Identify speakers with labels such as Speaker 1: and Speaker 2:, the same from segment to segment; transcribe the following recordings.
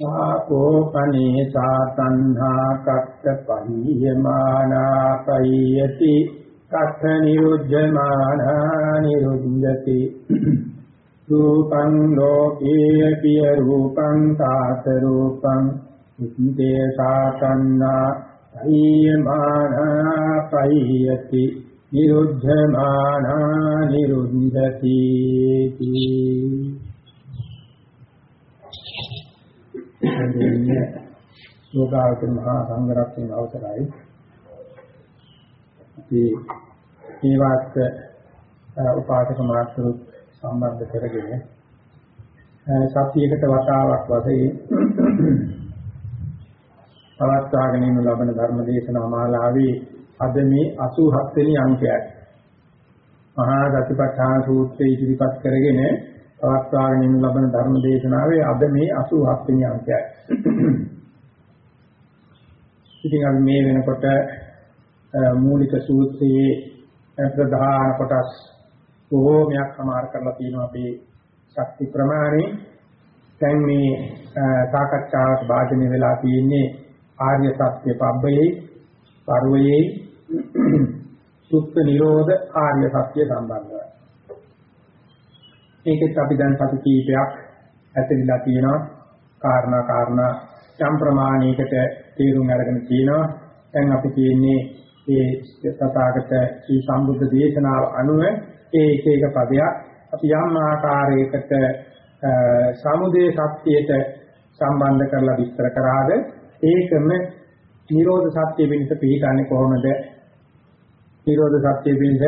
Speaker 1: සාකෝ පනේසා තණ්හා කත්ත පහියමානා පයියති කත්ත නිරුද්ධමානා නිරුද්ධති රූපං ලෝකේ පිය රූපං තාත රූපං ඉත්තේ සාතන්නා පහියමානා පයියති නිරුද්ධමානා නිරුද්ධති දෙන්නේ යෝගාවචර මහා සංඝරත්නයේ අවසරයි. අපි මේ වාක්ක උපාසක මාත්‍රු සම්බන්ධ කරගෙන සතියකට වතාවක් වශයෙන් පවත්වාගෙන යනු ලබන ධර්ම දේශනා මාලාවේ අද මේ 87 වෙනි අංකයයි. මහා ගතිපඨාන සූත්‍රය ඉදිරිපත් කරගෙන පවත්වාගෙන යනු ලබන ධර්ම දේශනාවේ අද මේ 87 වෙනි අංකයයි. ඉතින් අපි මේ වෙනකොට මූලික සූත්‍රයේ ප්‍රධාන කොටස් බොහෝමයක් සමාර කරලා තියෙනවා අපේ ශක්ති ප්‍රමාණය. දැන් මේ සාකච්ඡාවට භාජනය වෙලා තියෙන්නේ ආර්ය සත්‍ය පබ්බයේ පරිවයේ සුත්ත නිරෝධ ආර්ය සත්‍ය සම්බන්ධයි. ඒකෙත් අපි දැන් සති කීපයක් ඇතිරිලා තියෙනවා. කාරණා කාරණා යම් ප්‍රමාණයකට තීරුම් අරගෙන තියෙනවා. දැන් අපි කියන්නේ ඒ තථාගත ශ්‍රී සම්බුද්ධ දේශනාව අනුව ඒ එක එක පදයක් අපි යම් ආකාරයකට සමුදේ සත්‍යයට සම්බන්ධ කරලා විස්තර කරාද ඒකම නිරෝධ සත්‍ය වෙනස පිළිගන්නේ කොහොමද? නිරෝධ සත්‍ය වෙනස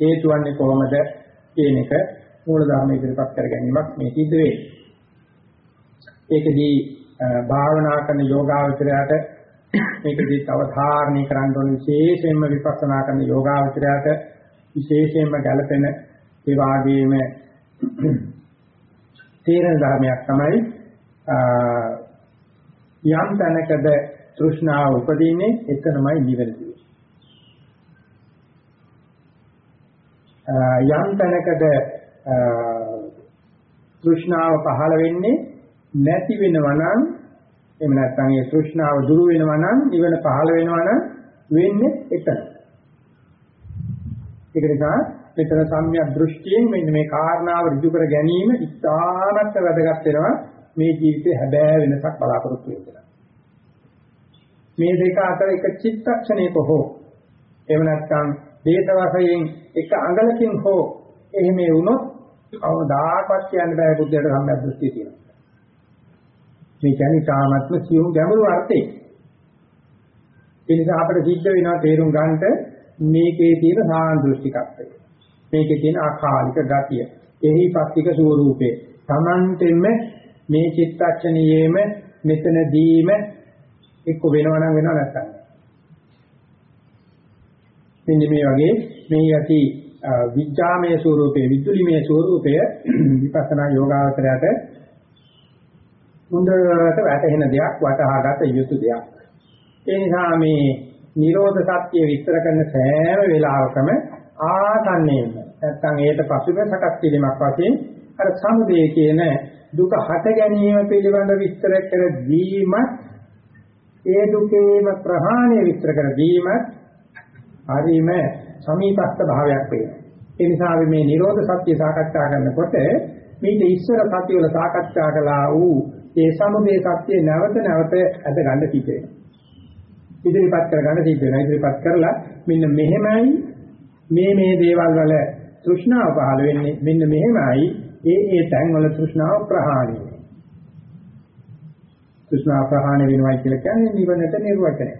Speaker 1: හේතු වන්නේ කොහොමද කියන එක මූල ධර්ම ඉදිරිපත් කර ගැනීමක් මේ සිද්ධ වෙන්නේ. ඒකදී භාවනා කරන යෝගාවචරයට මේකදී අවධාරණය කරන්න ඕන. විශේෂයෙන්ම විපස්සනා කරන යෝගාවචරයට විශේෂයෙන්ම ගැළපෙන ඒ වාගේම තේරෙන ධර්මයක් තමයි යම් තැනකද තෘෂ්ණාව උපදින්නේ එතනමයි නිවැරදි යම් තැනකද තෘෂ්ණාව පහළ වෙන්නේ නැති වෙනවා නම් එහෙම නැත්නම් ඒ තෘෂ්ණාව දුරු වෙනවා නම් නිවන පහළ වෙනවා නම් වෙන්නේ එතන. ඒක නිසා මෙතන සම්‍යක් දෘෂ්ටියෙන් මෙන්න මේ කාරණාව ඍජු කර ගැනීම ඉතාමත් වැදගත් වෙනවා මේ ජීවිතේ හැබෑ වෙනසක් බලාපොරොත්තු වෙනවා. මේ දෙක අතර එක චිත්තක්ෂණයක හෝ එහෙම නැත්නම් දේශ වශයෙන් එක අඟලකින් හෝ එහෙම වුණොත් කවදාකවත් කියන්න බෑ බුද්ධයට සම්‍යක් දෘෂ්ටිය තියෙනවා. මේ කියන්නේ තාමත්ම සියුම් ගැඹුරු අර්ථේ. ඒ නිසා අපිට සිද්ධ වෙනවා තේරුම් ගන්නට මේකේ තියෙන සාන්දෘෂ්ටිකත්වය. මේකේ තියෙන අකාලික ගතිය, එහි පස්තික ස්වરૂපය. Tamanteම මේ චිත්තක්ෂණියේම මෙතනදීම එක්ක වෙනව නම් වෙනව නැත්තම්. මෙන්න මේ වගේ මේ යටි විඥාමය ස්වરૂපයේ විදුලිමය ස්වરૂපය විපස්සනා යෝගාවතරයට හොඳට වැටහෙන දෙයක් වටහාගත යුතු දෙයක්. ඒ නිසා මේ නිරෝධ සත්‍ය විස්තර කරන සෑම වෙලාවකම ආසන්නයෙන්ම නැත්තම් ඒකට පසුබ සකස් කිරීමක් වශයෙන් අර සමුදේ කියන දුක හට ගැනීම පිළිබඳ විස්තර කර දීම ඒ දුකේම ප්‍රහාණය විස්තර කර දීම හරිම සමීපස්ත භාවයක් වෙනවා. ඒ නිසා මේ නිරෝධ සත්‍ය සාකච්ඡා කරනකොට මේක ඉස්සර සත්‍ය වල සාකච්ඡා කළා වූ ඒ සමුදේ සත්‍ය නැවත නැවත අද ගන්න සිද්ධ වෙනවා. ඉදිරිපත් කරගන්න සිද්ධ වෙනවා. ඉදිරිපත් කරලා මෙන්න මෙහෙමයි මේ මේ දේවල් වල තෘෂ්ණාව පහළ වෙන්නේ මෙන්න මෙහෙමයි ඒ ඒ තැන් වල තෘෂ්ණාව ප්‍රහාණය වෙනවා. තෘෂ්ණාව ප්‍රහාණය වෙනවා කියලා කියන්නේ නිවනට නිර්වචනය.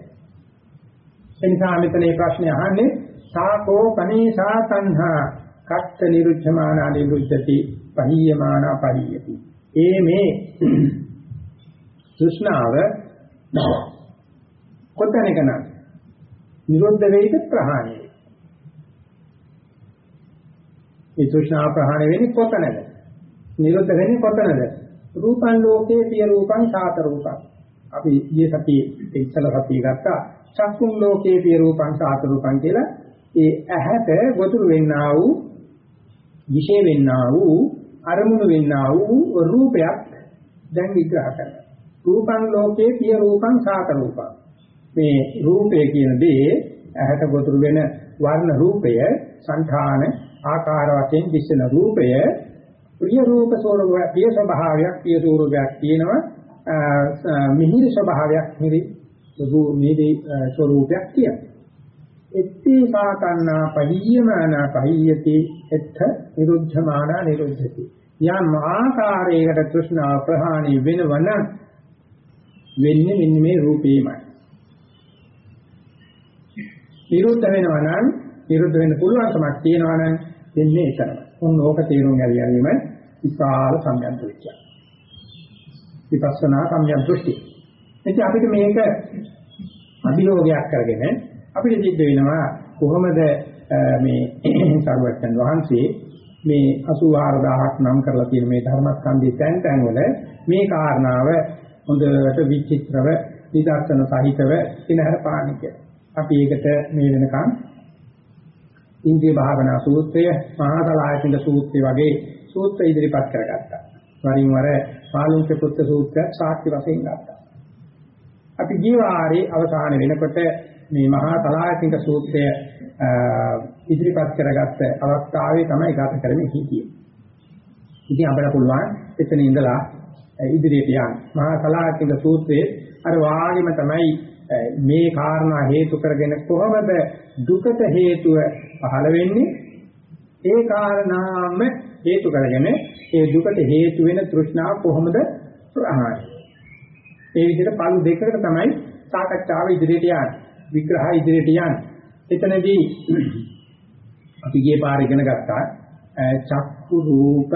Speaker 1: එනිසා මෙතන මේ ප්‍රශ්නේ අහන්නේ සාකෝ කනේසා තණ්හා කත්ත නිරුච්ඡමාන නිරුද්ධති පහියමාන පහියති. ඒ මේ තෘෂ්ණාව කොතැනක නම් නිරෝධ වෙයිද ප්‍රහාණය වෙයි. ඒ තෘෂ්ණා ප්‍රහාණය වෙන්නේ කොතනද? නිරෝධ වෙන්නේ කොතනද? රූපං ලෝකේ පිය රූපං ඡාත රූපං. අපි ඊයේ සතියේ ඉස්සල සතිය ගත්තා චක්කුම් ලෝකේ පිය රූපං ඡාත රූපං කියලා ඒ ඇහැට ගොදුරු වෙන්නා වූ විශේෂ වෙන්නා වූ අරමුණු වෙන්නා වූ රූපයක් දැන් විග්‍රහ කරනවා. රූපං ලෝකේ පිය රූපං සාත රූපං. මේ රූපය කියන දේ ඇහැට ගොතුරු වෙන වර්ණ රූපය සංඛාන ආකාර වශයෙන් දිස්සන රූපය ප්‍රිය රූප ස්වරූපය ප්‍රිය ස්වභාවයක් ප්‍රිය ස්වරූපයක් තියෙනවා. මිහිරි ස්වභාවයක් මිහිරි සුදු මිහිරි ස්වරූපයක් තියෙනවා. එත්ති සාකන්නා පහියමානා පහියති එත්ථ නිරුද්ධමානා නිරුද්ධති. යම් ආකාරයකට තෘෂ්ණා ප්‍රහාණි වෙනවනම් වෙන්නේ මෙන්න මේ රූපේමයි නිරුද්ධ වෙනවා නම් නිරුද්ධ වෙන්න පුළුවන්කමක් තියෙනවා නම් දෙන්නේ එතරම්. උන් ඕක තේරුම් ගැනීම විශාල සම්යම් දෘෂ්ටිය. විපස්සනා සම්යම් දෘෂ්ටි. එතකොට අපිට මේක අභියෝගයක් කරගෙන අපිට සිද්ධ වෙනවා කොහොමද මේ සර්වඥන් වහන්සේ මේ 84000ක් නම් කරලා තියෙන මේ ධර්මස්කන්ධයේ තැන් තැන් වල මේ කාරණාව හොඳට විචිත්‍රව නිදර්ශන සහිතව ඉනහර පාණික. අපි ඒකට මේ වෙනකන් ඉන්ද්‍රිය භාවනා සූත්‍රය, මහාතලායතික සූත්‍රය වගේ සූත්‍ර ඉදිරිපත් කරගත්තා. වරින් වර පාලුන්ක පුත්ත සූත්‍රය සාක්ෂි වශයෙන් ගත්තා. අපි ජීවාරේ අවසාන වෙනකොට මේ මහා තලායතික සූත්‍රය ඉදිරිපත් කරගත්ත අවස්ථාවේ තමයි ගත කරන්නේ හිතියේ. ඉතින් අපිට පුළුවන් එතන ඉඳලා ඉදිරියට යන්න. මහා තලායතික සූත්‍රයේ අර වාගෙම තමයි මේ කාරණා හේතු කරගෙන කොහොමද දුකට හේතුව පහළ වෙන්නේ? ඒ කාරණාම හේතු කරගෙන ඒ දුකට හේතු වෙන තෘෂ්ණාව කොහොමද ප්‍රහාණය ඒ විදිහට පළු දෙකකට තමයි සාකච්ඡාව ඉදිරියට යන්නේ. විග්‍රහය ඉදිරියට යන්නේ. එතනදී අපි ගියේ පාර ඉගෙන ගත්තා. චක්කු රූප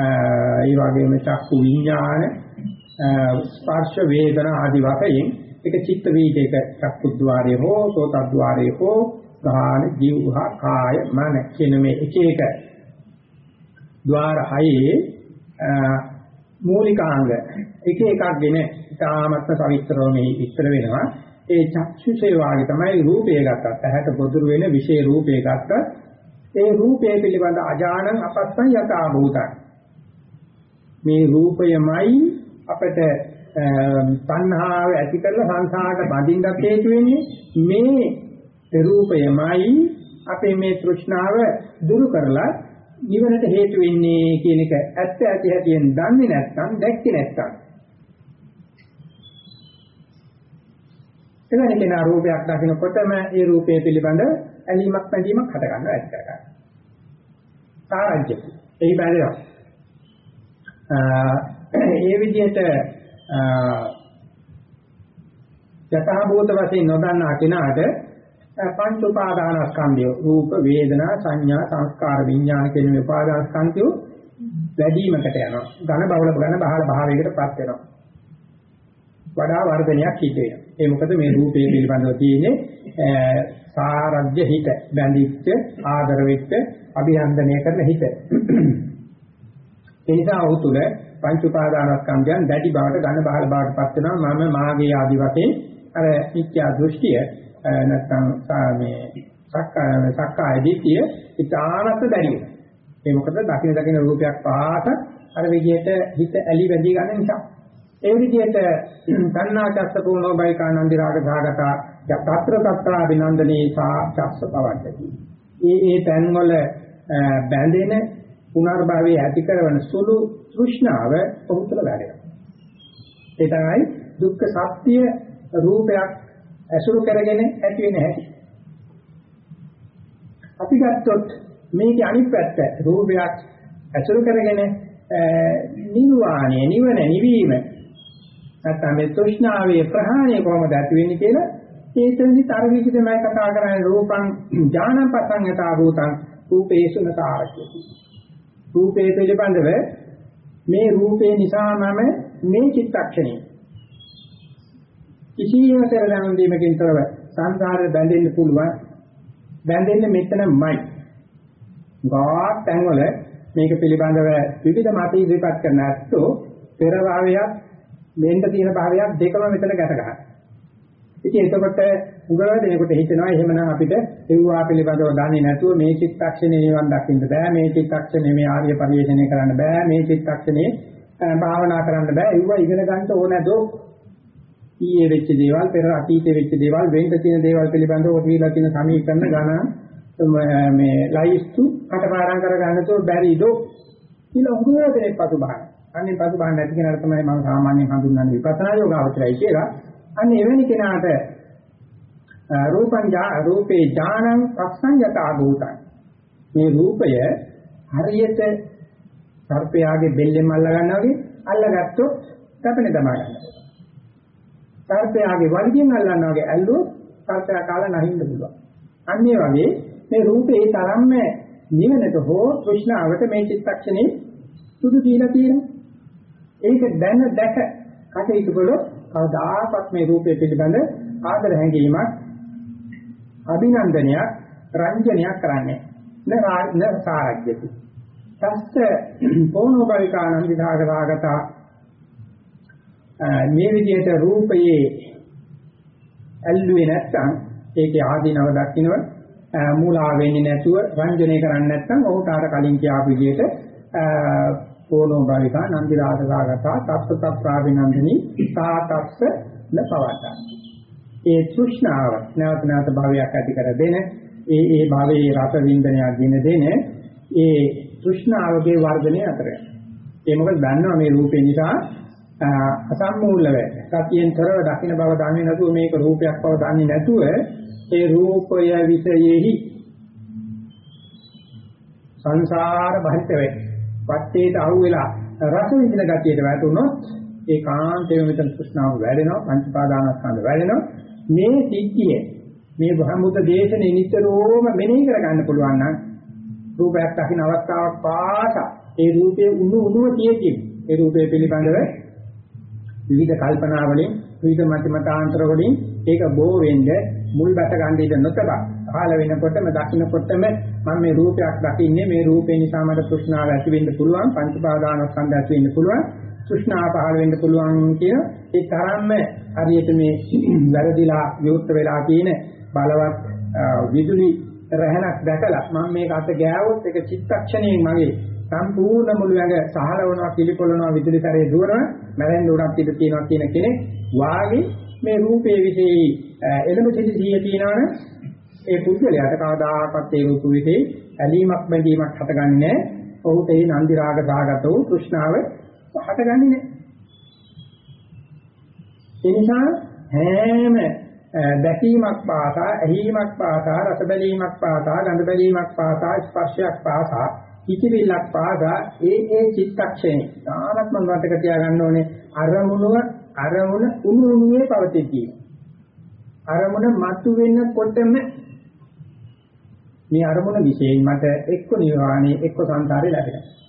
Speaker 1: ඒ වගේම චක්කු විඥාන ස්පර්ශ වේදනා ආදි වශයෙන් ඒක චිත්ත වීජයක චක්කුද්්වාරයේ හෝ සෝතද්්වාරයේ හෝ ගාන ජීවහ කාය මන කියන මේ එක එක ద్వාර හයේ මූලිකාංග එක එකක්ගෙන ඉතාමත්ම සවිස්තරව මේ විස්තර වෙනවා. ඒ චක්ෂුසේ වාගේ තමයි රූපය ගත්තත් ඇහැට ගොදුරු වෙන විශේෂ රූපය ගත්තත් ඒ රූපය පිළිබඳ අජානං අපස්සං යථා භූතං. මේ රූපයමයි අපිට තණ්හාව ඇති කරලා සංසාරට බඳින්නත් හේතු වෙන්නේ මේ රූපයමයි අපේ මේ තෘෂ්ණාව දුරු කරලා නිවනට හේතු වෙන්නේ කියන එක ඇත්ත ඇති හැටියෙන් දන්නේ නැත්නම් දැක්කේ නැත්නම් එවැනි කෙනා රූපයක් දකිනකොටම ඒ රූපය පිළිබඳ ඇලීමක් බැඳීමක් හට ගන්නවා ඇති කර ගන්නවා. සාරජ්‍ය. එයි බැලුවා. ඒ විදිහට යථා භූත වශයෙන් නොදන්නා කෙනාට පංච උපාදානස්කන්ධය රූප වේදනා සංඥා සංස්කාර විඥාන කියන මේ උපාදානස්කන්ධය වැඩිවීමකට යනවා. ඝන බහල ඝන බහල භාවයකටපත් වෙනවා. වඩා වර්ධනයක් සිද්ධ වෙනවා. ඒ මොකද මේ රූපේ පිළිබඳව තියෙන්නේ සාරජ්‍ය හිත බැඳිච්ච ආදර වෙච්ච අභිනන්දනය කරන හිත. ඒ නිසා ඔහු තුල පංච උපාදානස්කන්ධයන් දැඩි බවට ඝන බහල බවට පත් වෙනවා. මම මාගේ ආදි වශයෙන් අර මිත්‍යා දෘෂ්ටිය නැත්නම් මේ සක්කාය සක්කාය දිට්ඨිය ඉතාමත් දැඩි වෙනවා. ඒ මොකද දකින දකින රූපයක් පාට අර විදිහට හිත ඇලි වැදී ගන්න නිසා. ඒ විදිහට තණ්හාචස්ස පූර්ණෝ බයිකානන්දි රාග භාගතා යතත්‍ර තත්‍ර අභිනන්දනේ සා චස්ස පවද්දති. ඒ ඒ තන් වල බැඳෙන පුනර්භවයේ ඇති කරන සුළු තෘෂ්ණාව පොහුතල වැඩෙනවා. ඒ තමයි දුක්ඛ සත්‍ය රූපයක් ඇසුරු කරගෙන ඇති වෙන හැටි. අපි ගත්තොත් මේකේ අනිත් පැත්ත රූපයක් ඇසුරු කරගෙන නිර්වාණය නිවන නිවීම නැත්නම් මේ තෘෂ්ණාවේ ප්‍රහාණය කොහොමද ඇති වෙන්නේ කියලා ඒතෙන්දි තර විදිහටමයි කතා කරන්නේ රූපං ඥානපසංගතා භූතං රූපේසුනතාරකති රූපේ පිළිබඳව මේ රූපේ නිසා මම මේ චිත්තක්ෂණේ කිසියම් කරගන්න දෙයකින් තොරව සංසාරේ බැඳෙන්න පුළුවන්. බැඳෙන්නේ මෙතනමයි. ගාත් තැන්වල මේක පිළිබඳව විවිධ මත ඉදිරිපත් කරන ඇත්තෝ පෙර භාවයක් මෙන්න තියෙන භාවයක් දෙකම මෙතන ගැට ගන්නවා. ඉතින් එතකොට උගල දෙනකොට හිතෙනවා එහෙමනම් අපිට ඒවා පිළිබඳව දන්නේ නැතුව මේ චිත්තක්ෂණේ නිවන් දකින්න බෑ මේ චිත්තක්ෂණේ මේ ආර්ය පරිශ්‍රණය කරන්න බෑ මේ චිත්තක්ෂණේ භාවනා කරන්න බෑ ඒවා ඉගෙන ගන්න ඕනෑදෝ ඊයේ වෙච්ච දේවල් පෙර අතීතේ වෙච්ච දේවල් වෙන්න තියෙන දේවල් පිළිබඳව ඔතීලා තියෙන සමීකරණ ගණන් මේ ලයිස්තු කටපාඩම් කරගන්න තෝ බැරිදෝ කියලා උගල දෙනෙක් පසුබහන. අන්නේ පසුබහන නැති කෙනාට තමයි මම සාමාන්‍යයෙන් හඳුන්වන්නේ විපස්සනා යෝගාවචරයි කියලා. අන්න එවැනි කෙනාට රූපං රූපේ ඥානං පස්සංයතා භූතං මේ රූපය හරියට සර්පයාගේ බෙල්ලෙන් අල්ල ගන්නවා වගේ අල්ලගත්තොත් කපනේ තමා ගන්නවා. සර්පයාගේ වලිගෙන් අල්ලනවා වගේ ඇල්ලුවොත් සර්පයා කාලා නැහින්න පුළුවන්. අන්න ඒ වගේ මේ රූපේ තරම්ම නිවනට හෝ තෘෂ්ණාවට මේ චිත්තක්ෂණේ සුදු දීලා තියෙනවා. ඒක දැන දැක කටයුතු කළොත් කවදාකවත් මේ රූපය පිළිබඳ ආදර හැඟීමක් අභිනන්දනයක් රංජනයක් කරන්නේ. න සාරජ්‍යති. තස්ස පොණෝ බවිකානං විදාගතාගත මේ විදිහට රූපයේ ඇල්ලුවේ නැත්නම් ඒකේ ආදීනව දකින්නව මූලා වෙන්නේ නැතුව රංජනය කරන්නේ නැත්නම් ඔහුට අර කලින් කියාපු විදිහට පොණෝ භාවිකා නන්දි රාගාගතා තත්ත ප්‍රාවිනන්දනි සාතස්ස ලපවතා ඒ තෘෂ්ණාව නැවත නැවත භාවයක් ඇති කර දෙන ඒ ඒ භාවයේ රස වින්දනයක් දින දෙන ඒ තෘෂ්ණාවගේ වර්ධනය අතරයි ඒ මොකද දන්නවා මේ රූපේ නිසා අසම්මූලව සතියෙන් තොරව දකින්න බව දන්නේ නැතුව මේක රූපයක් බව දන්නේ නැතුව ඒ රූපය විෂයෙහි සංසාර බහිත වේ. වත්තේට අහු වෙලා රස විඳින ගතියට වැටුනොත් ඒ කාන්තේම මෙතන තෘෂ්ණාව වැඩෙනවා පංචපාදානස්කන්ධ වැඩෙනවා. මේ සිද්ධිය මේ බ්‍රහ්මුත දේශනේ නිතරම මෙනෙහි කරගන්න පුළුවන් නම් රූපයක් දකින්න අවස්ථාවක් පාසා ඒ රූපයේ උණු උණුව තියෙති ඒ රූපය පිළිබඳව විවිධ කල්පනා වලින් විවිධ මතමතාන්තර වලින් ඒක බෝ වෙන්නේ මුල් බැස ගන්න ඉඳ නොතබා. කාල වෙනකොටම දකින්නකොටම මම මේ රූපයක් දකින්නේ මේ රූපේ නිසා මට තෘෂ්ණාව ඇති වෙන්න පුළුවන් පංච පාදානස්කන්ධ ඇති වෙන්න පුළුවන්. තෘෂ්ණාව පහළ වෙන්න පුළුවන් කියන ඒ තරම්ම හරියට මේ වැරදිලා විවුර්ත වෙලා තියෙන බලවත් විදුලි රැහනක් දැකලා මම මේක අත ගෑවොත් ඒක චිත්තක්ෂණයෙන් මගේ සම්පූර්ණ මුළු ඇඟ සහලවනවා පිළිපොළනවා විදුලි කරේ දුවනවා මැරෙන්න උඩක් පිට තියනවා කියන කෙනෙක් වාගේ මේ රූපයේ විශේෂ එළඹ සිටි සිහිය තියනවනේ ඒ පුද්ගලයාට කවදාකවත් ඒ රූප විශේෂ ඇලීමක් බැඳීමක් හටගන්නේ නැහැ. ඔහුට ඒ නන්දි රාග සාගත වූ තෘෂ්ණාව හටගන්නේ නැහැ. ඒ නිසා හැම දැකීමක් පාසා, ඇහිීමක් පාසා, රස බැලීමක් පාසා, ගඳ බැලීමක් පාසා, ස්පර්ශයක් පාසා, හිතවිල්ලක් පාසා ඒ ඒ චිත්තක්ෂණේ තානත්ම මතක තියාගන්න ඕනේ අරමුණුව අරමුණ උණු උණුවේ පවතිති. අරමුණ මතු වෙනකොටම මේ අරමුණ විශේෂයෙන් මට එක්ක නිර්වාණය එක්ක සංසාරේ ලැබෙනවා.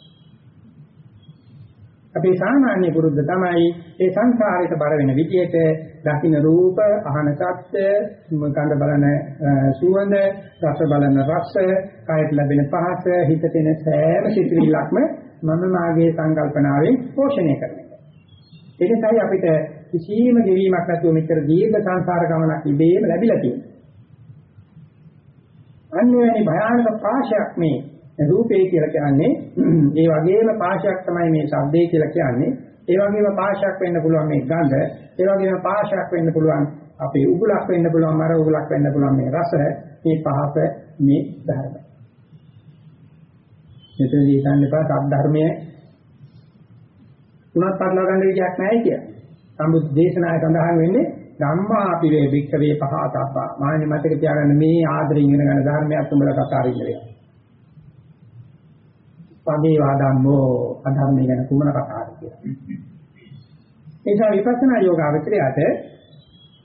Speaker 1: අපේ සාමාන්‍ය පුරුද්ද තමයි ඒ සංසාරයට බර වෙන විදියට දකින්න රූප, අහන ශබ්ද, ගඳ බලන සුවඳ, රස බලන රස, කායට ලැබෙන පහස, හිතට එන සෑම සිතිවිල්ලක්ම මම මාගේ සංකල්පනාවෙන් පෝෂණය කරනවා. එනිසායි අපිට කිසියම් ගෙවීමක් නැතුව මෙච්චර දීර්ඝ සංසාර ගමනක් ඉබේම ලැබිලා තියෙන්නේ. අන්‍යවැනි භයානක පාශයක් මේ රූපේ කියලා කියන්නේ ඒ වගේම පාශයක් තමයි මේ ශබ්දේ කියලා කියන්නේ ඒ වගේම පාශයක් වෙන්න පුළුවන් මේ ගඳ ඒ වගේම පාශයක් වෙන්න පුළුවන් අපේ උගලක් වෙන්න පුළුවන් මර උගලක් වෙන්න පුළුවන් මේ රස මේ පහස මේ ධර්ම මෙතනදී හිතන්න එපා සබ් ධර්මයේ තුනක් පටලවා ගන්න විදියක් නැහැ කියලා. සම්බුද්ධ දේශනාවේ සඳහන් වෙන්නේ ධම්මා අපිවේ වික්කවේ පහතප්පා. මාන්නේ මතක තියාගන්න මේ ආදරෙන් ඉගෙන ගන්න ධර්මයක් උඹලා කතා කරන්නේ. පදේ වාදම්මෝ අධර්මය ගැන කුමන කතාවද කියලා. ඒ නිසා විපස්සනා යෝගාවචරයට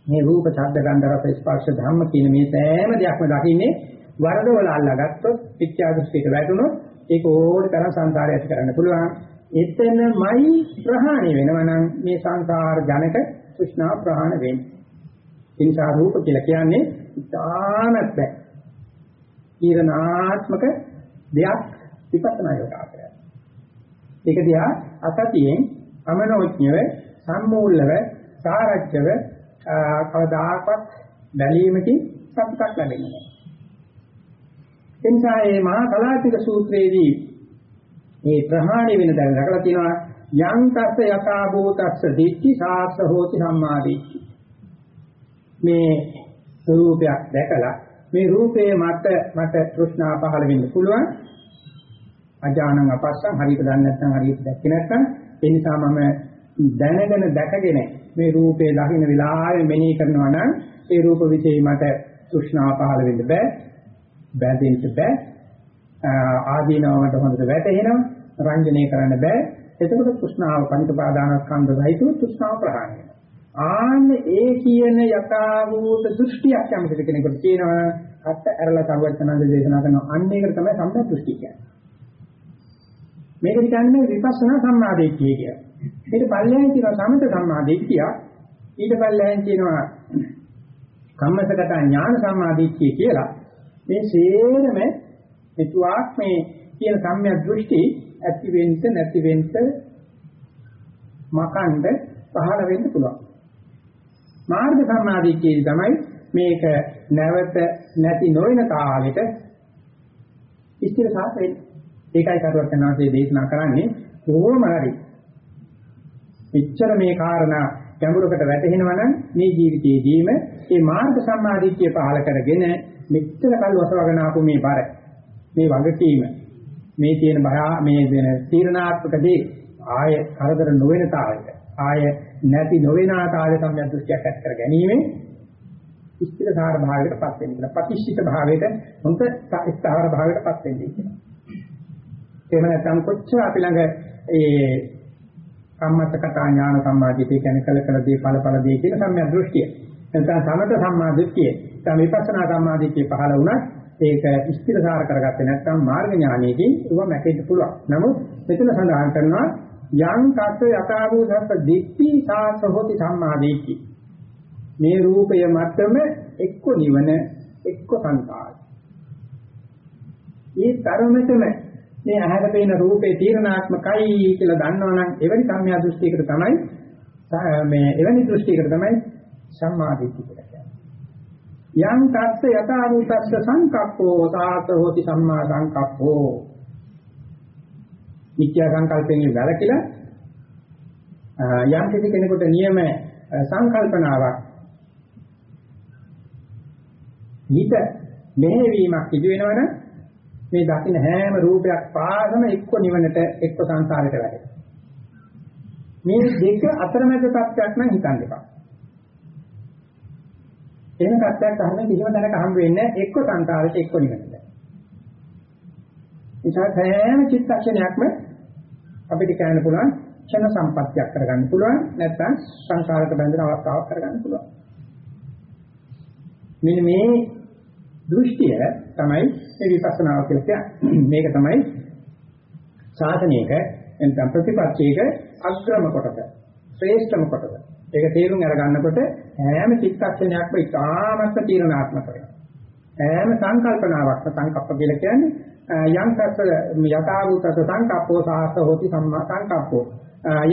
Speaker 1: මේ රූප, ශබ්ද, ගන්ධ, රස, ස්පර්ශ, ධම්ම කියන මේ සෑම දෙයක්ම දකින්නේ වරදවල අල්ලාගත්තොත්, පිච්චා දෘෂ්ටියට වැටුණොත් ඒක ඕන තරම් සංසාරය ඇති කරන්න පුළුවන්. එතනමයි ප්‍රහාණය වෙනවා නම් මේ සංසාර ජනක තෘෂ්ණා ප්‍රහාණ වෙන්නේ. ඒ නිසා රූප කියලා කියන්නේ ඉතාමත් බෑ. ඊරණාත්මක දෙයක් විපස්සනා යෝගාවචරය. ඒක දිහා අසතියෙන් අමනෝඥව සම්මූලව සාරජ්‍යව කවදාකවත් බැලීමකින් සතුටක් ලැබෙන්නේ නැහැ. එනිසා මේ මහා කලාතික සූත්‍රයේදී මේ ප්‍රහාණය වෙන දැන රකලා තියෙනවා යං තස්ස යථා භූතස්ස දිට්ඨි සාස්ස හෝති සම්මාදිට්ඨි මේ රූපයක් දැකලා මේ රූපයේ මත මට තෘෂ්ණා පහළ වෙන්න පුළුවන් අජානං අපස්සං හරියට දන්නේ නැත්නම් හරියට දැක්කේ නැත්නම් ඒ නිසා මම දැනගෙන දැකගෙන මේ රූපේ දකින්න වෙලාවෙ මෙනෙහි කරනවා නම් ඒ රූප විශේෂයි මට තෘෂ්ණා පහළ වෙන්න බෑ බැඳෙන්න බෑ. ආදීනවකට හොඳට වැටෙනවා රංජනීය කරන්න බෑ. එතකොට තෘෂ්ණාව පංචපාදානස්කන්ධ සහිතව තෘෂ්ණාව ප්‍රහාණය ආන්නේ ඒ කියන යථාභූත දෘෂ්ටියක් යම්කිසි කෙනෙකුට තියෙනවා. අත් ඇරලා සර්වඥාන්ද දේශනා කරන අන්න ඒකට තමයි සම්මත දෘෂ්ටි කියන්නේ. මේක කියන්නේ විපස්සනා සම්මාදිට්ඨිය කියලා. ඊට පල්ලෙන් තියෙනවා සමත සම්මාදිට්ඨිය ඊට පල්ලෙන් තියෙනවා කම්මසගත ඥාන සම්මාදිට්ඨිය කියලා. මේ සේරම මෙතුආක් මේ කියන සම්‍යක් දෘෂ්ටි ඇති වෙන්න නැති වෙන්න මකණ්ඩ පහළ වෙන්න පුළුවන්. මාර්ග සම්මාදිට්ඨිය තමයි මේක නැවත නැති නොවන කාලෙට ඉස්තිර සාපේ ඒකයි කරුවක් යනවාසේ දේශනා කරන්නේ කොහොම හරි. එච්චර මේ කාරණා ගැඹුරකට වැටෙනවා නම් මේ ජීවිතයේදීම මේ මාර්ග සම්මාදිට්ඨිය පහළ කරගෙන මෙච්චර කල් වසවගෙන ආපු මේ බර මේ වගකීම මේ තියෙන බය මේ වෙන තීරණාත්මක දේ ආය කරදර නොවන තාලෙට ආය නැති නොවන තාලෙට සම්‍යක් දෘෂ්ටියක් ඇති කර ගැනීම ස්ථිරසාර භාවයකටපත් වෙනවා ප්‍රතිෂ්ඨිත භාවයට හොඳ ස්ථාවර භාවයකටපත් වෙන්නේ කියලා. එහෙම නැත්නම් කොච්චර අපි ළඟ ඒ කම්මත්තකතා ඥාන සම්මාදිතේ කියන්නේ කල කල දේ ඵල ඵල දේ කියන සම්‍යක් දෘෂ්ටිය. නැත්නම් සමත සම්මාදිට්ඨිය. දැන් විපස්සනා සම්මාදිට්ඨිය පහළ වුණත් ඒක ස්ථිරසාර කරගත්තේ නැත්නම් මාර්ග ඥානයේදී ඒවා මැකෙන්න පුළුවන්. නමුත් මෙතන සඳහන් කරනවා යං තත් යථාභූ සත්‍ය දිට්ඨි සාස හොති සම්මාදිට්ඨි. මේ රූපය මතම එක්ක නිවන එක්ක සංකාරය. මේ තරමටම මේ ඇහැට පේන රූපේ තීරණාත්මකයි කියලා දන්නවනම් එවැනි සම්මිය දෘෂ්ටියකට තමයි මේ එවැනි දෘෂ්ටියකට තමයි සම්මාදිට්ඨිය කියලා කියන්නේ. යං තස්ස යථාභූතස්ස සංකප්පෝ සාත හෝති සම්මා සංකප්පෝ. මිත්‍යා සංකල්පයෙන් වැළකීලා යම් කිසි කෙනෙකුට නියම සංකල්පනාවක් නිත මෙහෙවීමක් සිදු වෙනවනම් මේ දකින්න හැම රූපයක් පාසම එක්ක නිවනට එක්ක සංසාරයට වැටෙනවා. මේ දෙක අතරමැද තත්ත්වයක් නම් හිතන්න එපා. එහෙම තත්ත්වයක් අහන්න කිසිම තැනක හම්බ වෙන්නේ නැහැ එක්ක සංසාරයට එක්ක නිවනට. නිසා හැම චිත්තක්ෂණයක්ම අපිට කියන්න පුළුවන් ක්ෂණ සම්පත්තියක් කරගන්න පුළුවන් නැත්නම් සංසාරයට බැඳෙන අවස්ථාවක් කරගන්න පුළුවන්. මෙන්න මේ දෘෂ්ටිය තමයි මේ විපස්සනාව කියලා කියන්නේ. මේක තමයි ශාසනයක එතන ප්‍රතිපත්තියක අග්‍රම කොටස. ශ්‍රේෂ්ඨම කොටස. ඒක තේරුම් අරගන්නකොට හැම චිත්තක්ෂණයක්ම ඉතාමත්ම තීරණාත්මක වෙනවා. හැම සංකල්පනාවක්ම සංකප්ප කියලා කියන්නේ යම් තස්ස යථාභූතස සංකප්පෝ සාස හෝති සම්මා සංකප්පෝ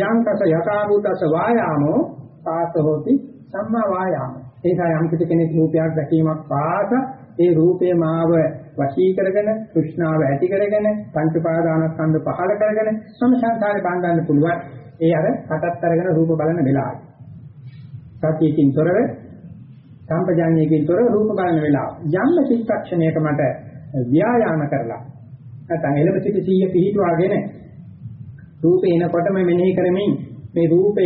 Speaker 1: යම් තස්ස යථාභූතස වායාමෝ සාස හෝති සම්මා වායාමෝ ඒකයි යම් කෙනෙක් රූපයක් දැකීමක් පාස ඒ රූපේ මාව වශී කරගෙන කෘෂ්ණාව ඇති කරගෙන පංච පාදානස්කන්ධ පහල කරගෙන සංසාරේ බඳින්න පුළුවන් ඒ අර කටත් අරගෙන රූප බලන වෙලාව. සතියකින් තොරව සම්පජාඤ්ඤයකින් තොරව රූප බලන වෙලාව. යම් චිත්තක්ෂණයක මට ව්‍යායාම කරලා නැත්නම් එළඹ සිට සීය පිහිටුවාගෙන රූපේ එනකොටම මෙනෙහි කරමින් මේ රූපය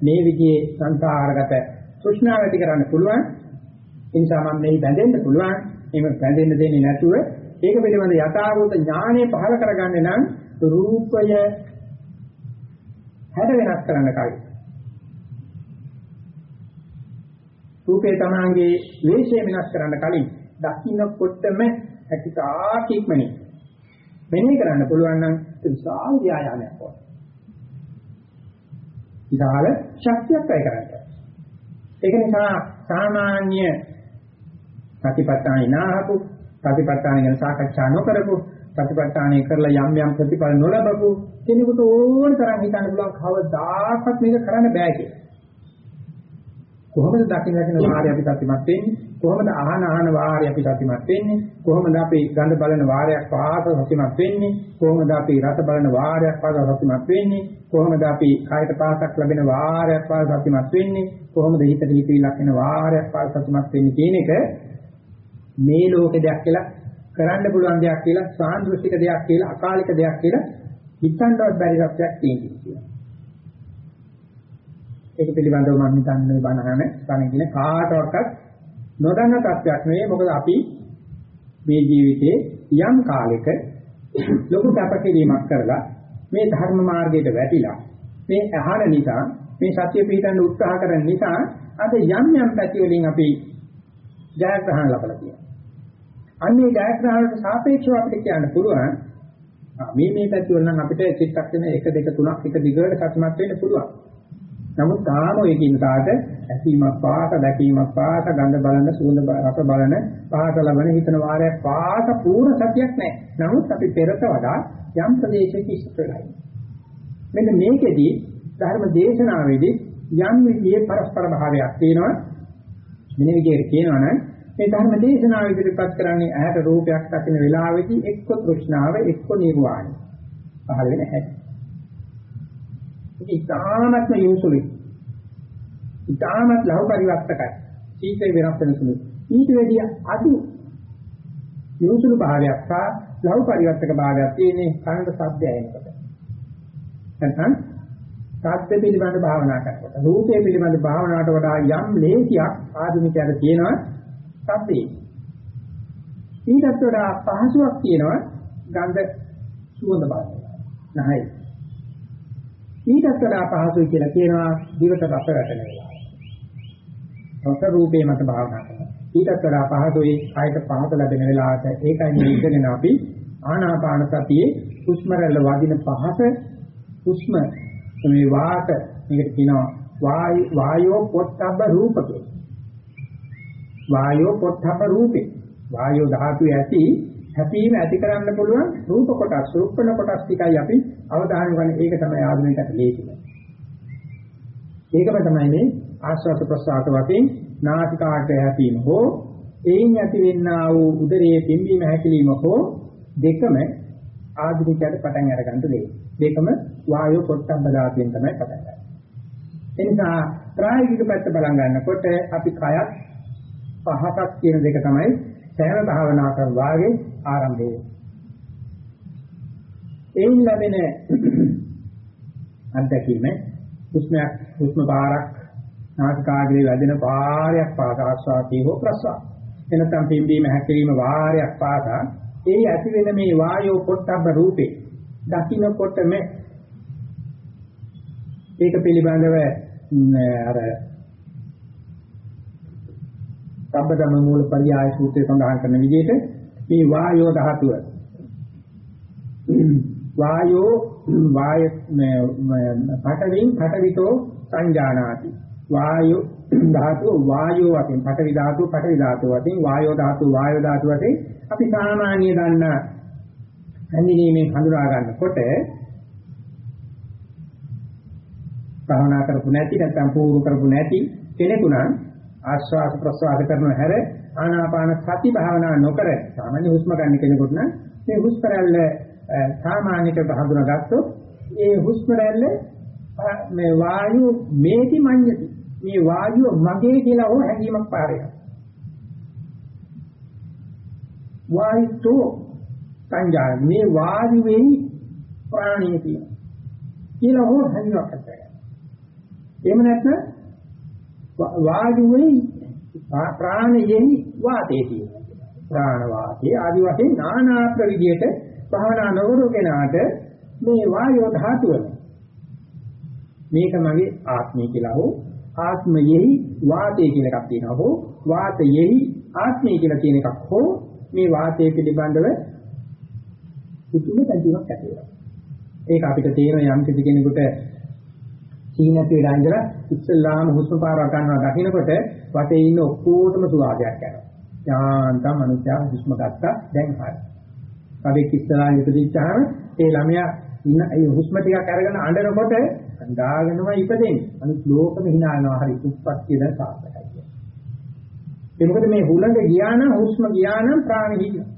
Speaker 1: මේ විදිහේ සංසාරගත තෘෂ්ණාව ඇති කරන්න පුළුවන් ඒ නිසා මම මේ බැඳෙන්න පුළුවන්. එහෙම බැඳෙන්න දෙන්නේ නැතුව ඒක පිළිබඳ යථාභූත ඥානය පහළ කරගන්න නම් රූපය හැඩ වෙනස් කරන්න කලින් රූපේ තමංගේ වේශය වෙනස් කරන්න කලින් දකින්නකොටම හැකිතා කික්මනේ මෙනෙහි කරන්න පුළුවන් නම් විශාල ව්‍යායාමයක් ඕන. විශාල ශක්තියක් වැය කරන්න. ඒක නිසා සාමාන්‍ය ප්‍රතිපත්තානේ නාහපු ප්‍රතිපත්තානේ ගැන සාකච්ඡා නොකරපු ප්‍රතිපත්තානේ කරලා යම් යම් ප්‍රතිඵල නොලබපු කෙනෙකුට ඕන තරම් හිතන්න පුළුවන් කවදාකවත් මේක කරන්න බෑ කියලා. කොහොමද දකින්න දකින්න වාරය අපි සත්‍යමත් වෙන්නේ? කොහොමද අහන අහන වාරය අපි සත්‍යමත් වෙන්නේ? කොහොමද අපි ගඳ බලන වාරයක් පාස සත්‍යමත් වෙන්නේ? කොහොමද අපි රස බලන වාරයක් පාස සත්‍යමත් වෙන්නේ? කොහොමද අපි කායට පාසක් ලැබෙන වාරයක් පාස සත්‍යමත් වෙන්නේ? කොහොමද හිතට හිතවිලක් එන වාරයක් පාස සත්‍යමත් වෙන්නේ කියන එක මේ ලෝකේ දෙයක් කියලා කරන්න පුළුවන් දෙයක් කියලා සාන්දෘෂ්ටික දෙයක් කියලා අකාලික දෙයක් කියලා හිතන්නවත් බැරි සත්‍යයක් තියෙනවා. ඒක පිළිබඳව මම හිතන්නේ බණහන බණකින කාටවත් නොදන්න තත්ත්වයක් නෙවෙයි මොකද අපි මේ ජීවිතේ යම් කාලයක ලොකු කැපකිරීමක් කරලා මේ ධර්ම මාර්ගයට වැටිලා මේ අහන නිසා මේ සත්‍ය පිළිගන්න උත්සාහ කරන නිසා අද යම් යම් පැති වලින් අපි ජයග්‍රහණ ලබලා තියෙනවා. අන්නේ ජයග්‍රහණයට සාපේක්ෂව අපිට කියන්න පුළුවන් මේ මේ පැති වල නම් අපිට චිත්තක්ෂණ 1 2 3ක් එක දිගට සතුටුමත් වෙන්න පුළුවන්. නමුත් තාම ඔය කියන කාට ඇසීමක් පාස දැකීමක් පාස ගඳ බලන සුවඳ රස බලන පහස ලබන හිතන වාරයක් පාස පූර්ණ සතියක් නැහැ. නමුත් අපි පෙරට වඩා යම් ප්‍රදේශයක ඉස්සරහයි. මෙන්න මේකෙදී ධර්ම දේශනාවේදී යම් විදිහේ පරස්පර භාවයක් තියෙනවා. මෙන්න විදිහට කියනවා නම් මේ ධර්ම දේශනාව ඉදිරිපත් කරන්නේ ඇහැට රූපයක් දකින වෙලාවෙදී එක්ක තෘෂ්ණාව එක්ක නිර්වාණය. පහළ වෙන හැටි. ඒක ඉතාමත්ම යොසුලි. ඉතාමත් ලහු පරිවර්තකයි. සීතේ වෙනස් වෙන සුළු. ඊට වැඩිය අඩු යොසුලු භාවයක් සහ ලහු පරිවර්තක භාවයක් තියෙන්නේ කනට ශබ්දය එනකොට. නැත්නම් ශබ්ද පිළිබඳ භාවනා කරනකොට රූපේ පිළිබඳ භාවනාවට වඩා යම් ලේසියක් ආධුනිකයට තියෙනවා ශබ්දේ. ඊටත් වඩා පහසුවක් තියෙනවා ගන්ධ සුවඳ බලන්න. නැහැ. ඊටත් වඩා පහසුයි කියලා කියනවා දිවට රස වැටෙන වෙලාව. රස රූපේ මත භාවනා කරනවා. ඊටත් වඩා පහසුයි කායට පහත ලැබෙන වෙලාවට ඒකයි මේ ඉගෙන අපි ආනාපාන සතියේ හුස්ම රැල්ල වදින පහත හුස්ම මේ වාත මේකට කියනවා වායෝ පොට්ටබ්බ රූපකේ. වායෝ පොට්ටබ්බ රූපේ. වායෝ ධාතු ඇති හැපීම ඇති කරන්න පුළුවන් රූප කොටස් රූපණ කොටස් ටිකයි අපි අවධානය ගන්න ඒක තමයි ආධුනිකට ලේසිම. ඒකම තමයි මේ ආස්වාද ප්‍රසආත වශයෙන් නාසිකාට හැපීම හෝ එයින් ඇතිවෙනා වූ උදරයේ පිම්බීම හැකිලිම හෝ දෙකම ආධුනිකයට පටන් අරගන්න දෙයි. දෙකම වායෝ පොට්ටබ්බ ධාතුවෙන් තමයි පටන් ගන්නේ. එනිසා ප්‍රායෝගික පැත්ත බලන් ගන්නකොට අපි කයත් පහක් කියන දෙක තමයි සෑම භාවනා කරන වාගේ ආරම්භය. එයින් ලැබෙන අත්දැකීම හුස්මයක් හුස්ම පාරක් නාසිකාග්‍රේ වැදෙන පාරයක් පාස ආස්වාදී හෝ ප්‍රස්වාස. එනතම් පිම්බීම හැකිරීම වාරයක් පාසා ඒ ඇති වෙන මේ වායෝ පොට්ටබ්බ රූපේ දකින්නකොටම ඒක පිළිබඳව අර සම්බදම මූල පරියාය සූත්‍රයේ සඳහන් කරන විදිහට මේ වායෝ ධාතුව. වායෝ වාය පඨවින් පඨවිතෝ සංජානාති. වායෝ ධාතුව වායෝ වශයෙන් පඨවි ධාතුව පඨවි ධාතුව වශයෙන් වායෝ ධාතුව වායෝ ධාතුව වශයෙන් අපි සාමාන්‍ය දන්න හැඳිනීමෙන් හඳුනා ගන්නකොට භාවනා කරපු නැති නැත්නම් පුහුණු කරපු නැති කෙනෙකු නම් ආශ්වාස ප්‍රශ්වාස කරන හැර ආනාපාන සති භාවනා නොකර සාමාන්‍ය හුස්ම ගන්න කෙනෙකුට නම් මේ හුස්ම රැල්ල සාමාන්‍යකට හඳුනාගත්තොත් ඒ හුස්ම රැල්ල මේ වායු මේටි මඤ්ඤති. මේ වායුව මගේ කියලා හෝ හැඟීමක් පාරේ. වායුතෝ සංජාන. මේ වායුවේ ප්‍රාණිය තියෙනවා. කියලා හෝ හැඟීමක් ඇති එහෙම නැත්නම් වායුවේ ප්‍රාණයෙහි වාතයේ තියෙනවා. ප්‍රාණ වාතයේ ආදි වශයෙන් নানা ප්‍රවිධියට භාවනා නොකරු කෙනාට මේ වායෝ ධාතුව මේක මගේ ආත්මය කියලා හෝ ආත්මයෙහි වාතය කියලා එකක් තියෙනවා හෝ වාතයෙහි ආත්මය කියලා කියන එකක් හෝ මේ වාතය පිළිබඳව කිසිම තැනක් ඇති වෙනවා. ඒක අපිට තේරෙන යම් කිසි කෙනෙකුට සීනත් වේලා ඉඳලා ඉස්සල්ලාම හුස්ම පාරව ගන්නවා දකින්නකොට වටේ ඉන්න ඔක්කොටම සුවාදයක් යනවා. යාන්තම් මනුස්සයා හුස්ම ගත්තා දැන් හරි. කඩේ ඉස්සරහා ඉපදිච්චාම ඒ ළමයා ඉන්න ඒ හුස්ම ටිකක් අරගෙන අඬනකොට අඬාගෙනම ඉපදෙන්නේ. අනිත් ලෝකෙම hina යනවා හරි උත්පත්තිය දැන් සාර්ථකයි කියන්නේ. ඒ මොකද මේ හුලඟ ගියා නම් හුස්ම ගියා නම් ප්‍රාණය හිටිනවා.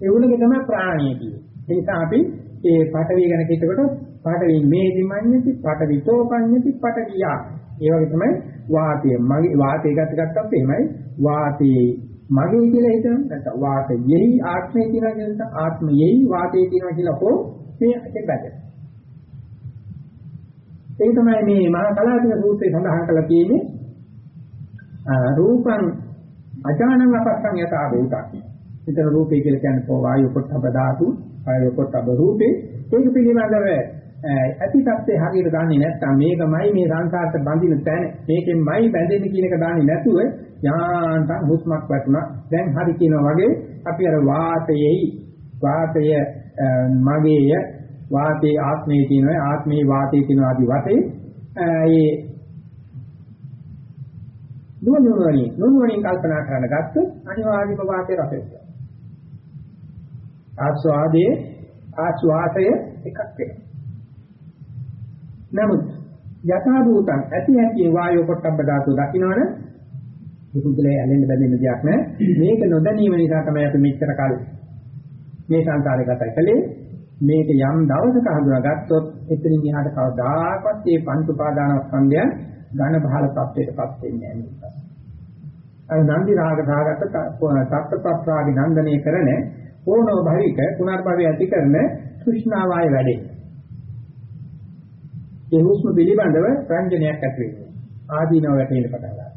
Speaker 1: ඒ හුලඟ තමයි ප්‍රාණය කියන්නේ. ඒ නිසා අපි ඒ පටවිය ගැන කිව්වකොට පටවි මේදි මඤ්ඤති පටවිතෝ පඤ්ඤති පටවියා. ඒ වගේ තමයි වාතය. මගේ වාතය ගත ගත්තත් එහෙමයි වාතයේ මගේ කියලා හිතන නැත්නම් වාතයෙහි ආත්මය කියලා කියන ආත්මයෙහි වාතය කියනවා කියලා හෝ මේ එකෙන් බැහැ. ඒක තමයි මේ මහා කලාතික සූත්‍රයේ සඳහන් කරලා තියෙන්නේ රූපං අජානං අපස්සං යථා භූතං. විතර රූපේ කියලා කියන්නේ වායු පොට්ටබ ධාතු, වායු පොට්ටබ රූපේ ඒක පිළිබඳව ඇති තත්ත්වයේ හරියට දන්නේ නැත්නම් මේකමයි මේ සංසාරට බඳින තැන. මේකෙන්මයි බැඳෙන්නේ කියන එක දන්නේ නැතුව යාන්තම් හුස්මක් වටුණා. දැන් හරි කියනවා වගේ අපි අර වාතයේයි වාතය මගේය වාතේ ආත්මේ කියනවා ආත්මේ වාතේ කියන ආදි වශයෙන් ඒ නුවණින් නුවණින් කල්පනා කරන ගත්තොත් අනිවාර්යම වාතේ රසය. ආස්වාදයේ ආස්වාදය එකක් වෙනවා. නමුත් යථා භූතං ඇති ඇති වායෝ පොට්ටබ්බ ධාතු දකින්නවනේ මුකුදලේ ඇලෙන්න බැඳෙන්න දෙයක් නැහැ මේක නොදැනීම නිසා තමයි අපි මෙච්චර කල් මේ සංසාරේ ගත කළේ. මේක යම් දවසක හඳුනාගත්තොත් එතනින් එහාට කවදාකවත් මේ පංච උපාදානස්කන්ධය ඝන බහල තත්ත්වයටපත් වෙන්නේ නැහැ අර නන්දි රාග රාගත තත්ත්වප්‍රාදි නන්දනය කරන ඕනෝ භවික පුනර්භවය ඇති කරන තෘෂ්ණාවය වැඩේ. ඒ හුස්ම පිළිබඳව රංජනයක් ඇති වෙනවා. ආදීනව වැටෙන්න පටන් ගන්නවා.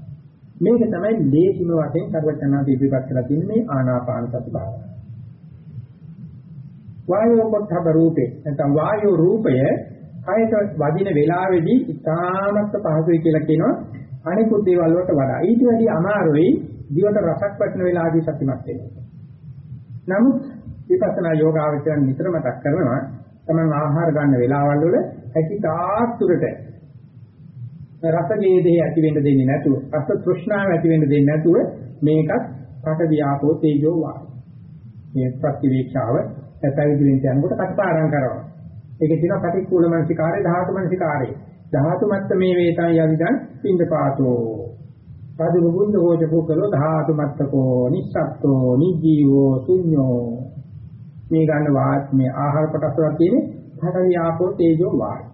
Speaker 1: මේක තමයි ලේසිම වශයෙන් කරවචනාදී ඉදිරිපත් කරලා තියෙන මේ ආනාපාන සති භාවනාව. වායෝ පොට්ටබ රූපේ නැත්නම් වායෝ රූපය කයට වදින වෙලාවේදී ඉතාමත් පහසුයි කියලා කියනවා අනිකුත් දේවල් වලට වඩා. ඊට වැඩි අමාරුයි දිවට රසක් වටින වෙලාවදී සතිමත් වෙන්නේ. නමුත් විපස්සනා යෝගාවචරණ නිතර මතක් කරනවා තමන් ආහාර ගන්න වෙලාවල් වල ඇති තාක් තුරට. රසජේදේ ඇති වෙන්න දෙන්නේ නැතුව රස තෘෂ්ණාව ඇති වෙන්න දෙන්නේ නැතුව මේකත් පට වියාපෝ තේජෝ වාය. මේ ප්‍රතිවීක්ෂාව ඇතවිදින් යනකොට කටපාඩම් කරනවා. ඒකේ තියෙන පටික්කුල මනසිකාරය ධාතු මනසිකාරය. ධාතු මත්ත මේ වේතන් යවිදන් පින්දපාතෝ. පාදු මුගුන්ද හෝජ පුකලෝ ධාතු මත්තකෝ නිස්සත්තෝ නිජීවෝ ශුඤ්ඤෝ මේ ගන්න වාත් මේ ආහාර කොටස් වල තියෙන්නේ පඨවි ආපෝ තේජෝ වායු.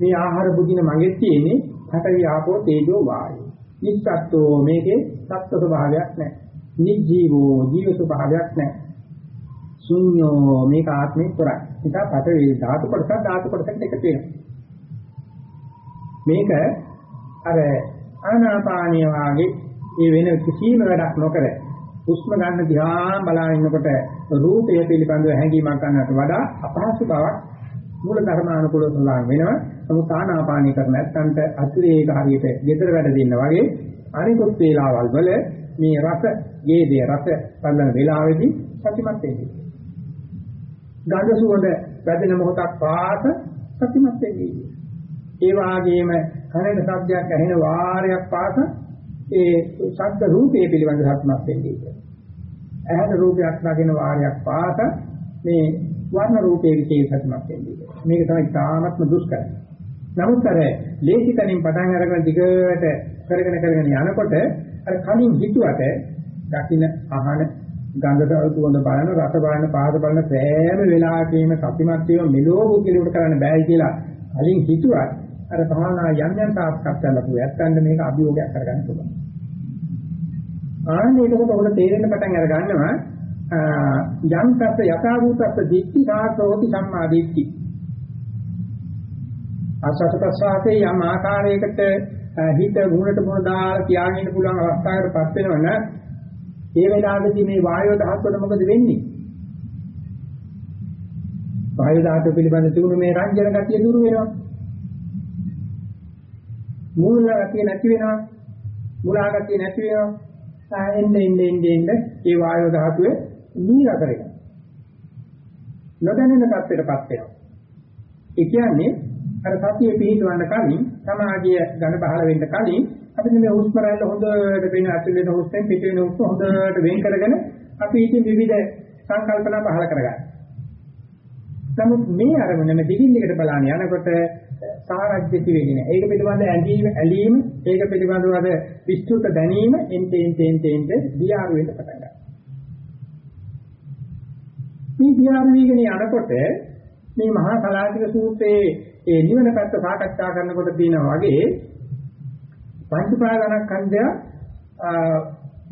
Speaker 1: මේ ආහාර බුදින මගේ තියෙන්නේ පඨවි ආපෝ තේජෝ වායු. නිස්සත්ත්වෝ මේකේ සත්ත්ව ස්වභාවයක් නැහැ. නිජීවෝ ජීව ස්වභාවයක් නැහැ. ශුන්‍යෝ මේක ආත්මේ කරා. ඒක පඨවි ධාතු කොටස ධාතු කොටසට එකතු වෙනවා. මේක අර ආනාපානිය වාගේ ඒ වෙන කිසිම වැඩක් නොකර හුස්ම ගන්න දිහා බලාගෙන ඉන්නකොට රූපය පිළිබඳව හැඟීමක් ගන්නට වඩා අපහසු බවක් මූල ධර්මානුකූලව සඳහන් වෙනවා. නමුත් ආනාපානී කරන නැත්නම්ට අතිරේක හරියට gedara වැඩ දෙන්න වගේ අනිකුත් වේලාවල් වල මේ රස, ගේදේ රස බලන වේලාවේදී සතිමත් වෙන්නේ. ගඳ සුවඳ වැදෙන මොහොතක් පාස සතිමත් වෙන්නේ. ඒ වාගේම කනට ශබ්දයක් ඇහෙන වාරයක් පාස ඒ ශබ්ද රූපයේ පිළිබඳ සත්‍යමත් වෙන්නේ. ඇහැට රූපයක් නැගෙන වාරයක් පාස මේ වර්ණ රූපයේ විශේෂත්වයක් වෙන්නේ. මේක තමයි තාමත්ම දුෂ්කරයි. නමුත් අර ලේසි තනින් පටන් අරගෙන දිගට කරගෙන කරගෙන යනකොට අර කලින් හිතුවට දකින්න අහන ගන්ධ සතුවඳ බලන රස බලන පහස බලන සෑම වෙලාවකීම සතිමත් වීම මෙලෝ බුද්ධිලුට කරන්න බෑයි කියලා කලින් හිතුවත් අර භාවනා යම් යම් තාක්ෂයක් කරලා පුයත්තන්න මේක අභියෝගයක් කරගන්න පුළුවන්. ආන්නේ ඒකකොට ඔබට තේරෙන්න පටන් අර ගන්නවා යම් තත් යථා භූතස්ස දික්ටි සාසෝති සම්මා දිට්ඨි. ආසත් ප්‍රසආතේ යම් ආකාරයකට හිත මුණට මුණ දාලා තියාගෙන ඉන්න පුළුවන් අවස්ථාවකටපත් වෙනවන ඒ වෙලාවේදී මේ වායෝ දහස්වල මොකද වෙන්නේ? වායෝ ධාතු පිළිබඳ තිබුණු මේ රංජන ගතිය දුරු වෙනවා. මූල ගතිය නැති වෙනවා. මුලා ගතිය නැති වෙනවා. එන්නේ එන්නේ එන්නේ ඒ වායෝ ධාතුවේ නීර කරගෙන නොදැනෙන තත්ත්වයටපත් වෙනවා. ඒ කියන්නේ අර සතිය පිහිටවන්න කලින් සමාධිය ඝන බහල වෙන්න කලින් අපිට මේ හුස්ම රැල්ල හොඳට වෙන ඇතුළේ හුස්මෙන් පිට වෙන හුස්ම හොඳට වෙන් කරගෙන අපි ඉතින් විවිධ සංකල්පනා පහල කරගන්න. නමුත් මේ අරමුණම දිගින් දිගට බලන්න යනකොට සාරජ්‍යති වෙන්නේ නැහැ. ඒක පිළිබඳ ඇඳීම ඇලීම, ඒක පිළිබඳව අර විස්තෘත දැනීම එන්ටෙන් තෙන් තෙන්ට දියාරු වෙන්න පටන් ගන්නවා. මේ දියාරු වීගෙන යනකොට මේ මහා කලාතික සූත්‍රයේ ඒ නිවන පැත්ත සාකච්ඡා කරනකොට තියෙනවා වගේ පංච උපාදානස්කන්ධය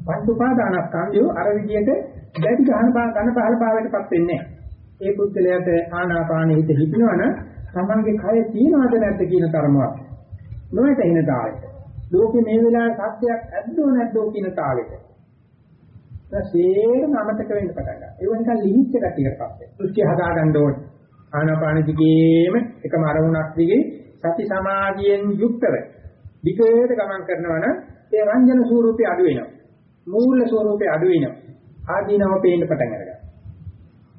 Speaker 1: පංච උපාදානස්කන්ධය අර විදිහට දැඩි ගහන ගන්න පහළ භාවයටපත් වෙන්නේ නැහැ. ඒ පුද්ගලයාට ආනාපානෙ හිත හිතනවනම් තමන්ගේ කය තියනවද නැද්ද කියන තරමවත් නොවැටෙන තාලෙට. ලෝකේ මේ වෙලාවේ සත්‍යයක් ඇද්දෝ නැද්දෝ කියන තාලෙට. සේරම අමතක වෙන්න පටන් ගන්නවා. ඒක නිකන් ලිහිච්ච ගැටියකට පස්සේ. දෘෂ්ටි හදා ගන්න ඕනේ. ආනාපාන දිගේම එකම අරමුණක් දිගේ සති සමාධියෙන් යුක්තව විකේත ගමන් කරනවා නම් ඒ රංජන ස්වරූපේ අඩු වෙනවා. මූල ස්වරූපේ අඩු වෙනවා. ආදීනව පේන්න පටන් ගන්නවා.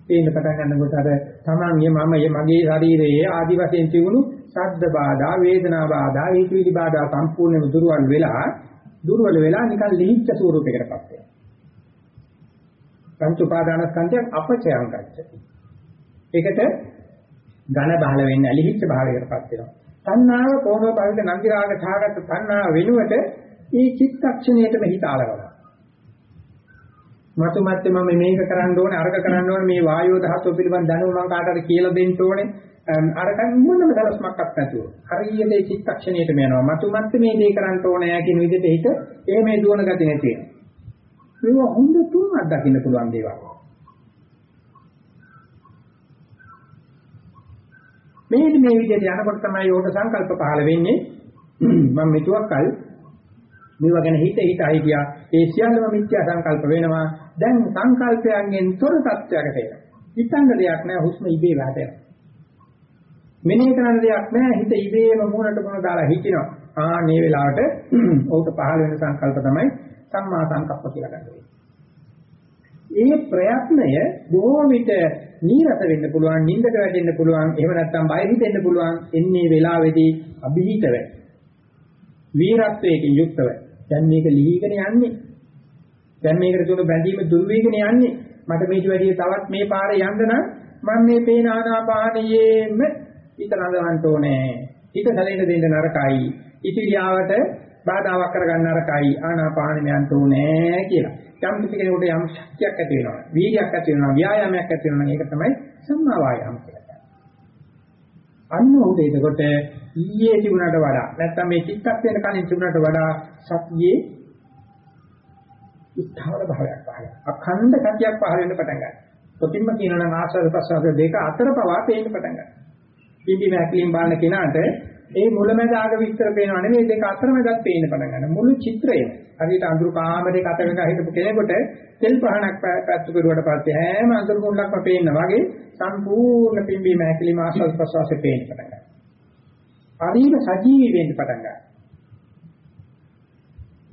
Speaker 1: පේන්න පටන් ගන්නකොට අර තමන්ගේ මමයේ මගේ ශරීරයේ ආදි වශයෙන් තිබුණු ශබ්ද බාධා, වේදනා බාධා, ඒකවිලි බාධා සම්පූර්ණයෙන්ම දුර්වල වෙලා දුර්වල වෙලා නිකන් ලිහිච්ඡ ස්වරූපයකටපත් වෙනවා. පංච උපාදානස්කන්ධයක් අපචයං ගච්ඡති. ඒකට ඝන බහල වෙන්නේ අලිහිච්ඡ භාවයකටපත් වෙනවා. තණ්හාව කොහොම පරිද නන්දි රාග ඡාගත තණ්හාව වෙනුවට මේ චිත්තක්ෂණයටම හිත ආලවනවා. මතු මැත්තේ මම මේක කරන්න ඕනේ අරක කරන්න ඕනේ මේ වායෝ ධාතුව පිළිබඳ දැනුම මම කාටද කියලා දෙන්න ඕනේ අරක මොනම දලස්මක්වත් නැතුව හරියට ඒ චිත්තක්ෂණයටම යනවා මතු මැත්තේ මේ දේ කරන්න ඕනේ කියන විදිහට හිත එහෙම දුවන ගතිය නැති වෙනවා මේවා හොඳ තුන් අත්දකින්න පුළුවන් දේවල්. මේ මේ විදිහට යනකොට තමයි යෝග සංකල්ප පහළ වෙන්නේ. මම මෙතුවක් කල් මේවා ගැන හිත හිත හිතියා ඒ සියල්ලම මිත්‍යා සංකල්ප වෙනවා. දැන් සංකල්පයන්ගෙන් තොර තත්වයකට එනවා. හිතන්න දෙයක් නැහැ හුස්ම ඉබේ වැටෙනවා. මෙනෙහි කරන්න දෙයක් නැහැ හිත ඉබේම මොනට මොන දාලා හිටිනවා. ආ මේ වෙලාවට ඕක පහළ වෙන සංකල්ප තමයි සම්මා සංකප්ප කියලා ගන්න ඒ ප්‍රයත්නය බොහෝ විට නීරස වෙන්න පුළුවන්, නිින්දට වැටෙන්න පුළුවන්, එහෙම නැත්නම් බය හිතෙන්න පුළුවන් එන්නේ වෙලාවේදී අභිහිතව. වීරත්වයෙන් යුක්තව. දැන් මේක ලිහිගෙන යන්නේ. දැන් මේකට තුන බැඳීම දුරු වෙගෙන යන්නේ. මට මේක වැඩි තවත් මේ පාරේ යන්න නම් මම මේ පේන ආනාපානයේම හිත නඳවන්න ඕනේ. හිත සැලෙන්න දෙන්න නරකයි. ඉතිරියාවට බාධාවක් කරගන්න නරකයි. ආනාපානෙම යන්න ඕනේ කියලා. යම් කිසි කෙනෙකුට යම් ශක්තියක් ඇති වෙනවා. වීර්යයක් ඇති වෙනවා. ව්‍යායාමයක් ඇති වෙනවා. ඒක තමයි සම්මා වායාම කියලා කියන්නේ. අන්න උද එතකොට ඊයේ තිබුණාට වඩා නැත්නම් මේ චිත්තක්ෂණ කලින් තිබුණාට වඩා සතියේ ස්ථාවර භාවයක් පහළ. අඛණ්ඩ සතියක් පහළ වෙන්න පටන් ගන්නවා. කොටින්ම කියනවා නම් ආස්වාද ප්‍රසවාස දෙක අතර පවා පේන්න පටන් ගන්නවා. පිම්බි මැක්ලින් බලන කෙනාට ඒ මුලමැද ආග විස්තර පේනව නෙමෙයි දෙක අතරමැදත් පේන්න පටන් ගන්නවා. මුළු චිත්‍රයම හරියට අඳුරු කාමරයක අතක හිටපු කෙනෙකුට තෙල් පහනක් පැත්තු කරුවට පස්සේ හැම අඳුරු කුණක්ම පේන්න වගේ සම්පූර්ණ පිම්බීම හැකිලිම ආස්වාද ප්‍රසවාසයේ පේන්න පටන් ගන්නවා. හරියට සජීවී වෙන්න පටන් ගන්නවා.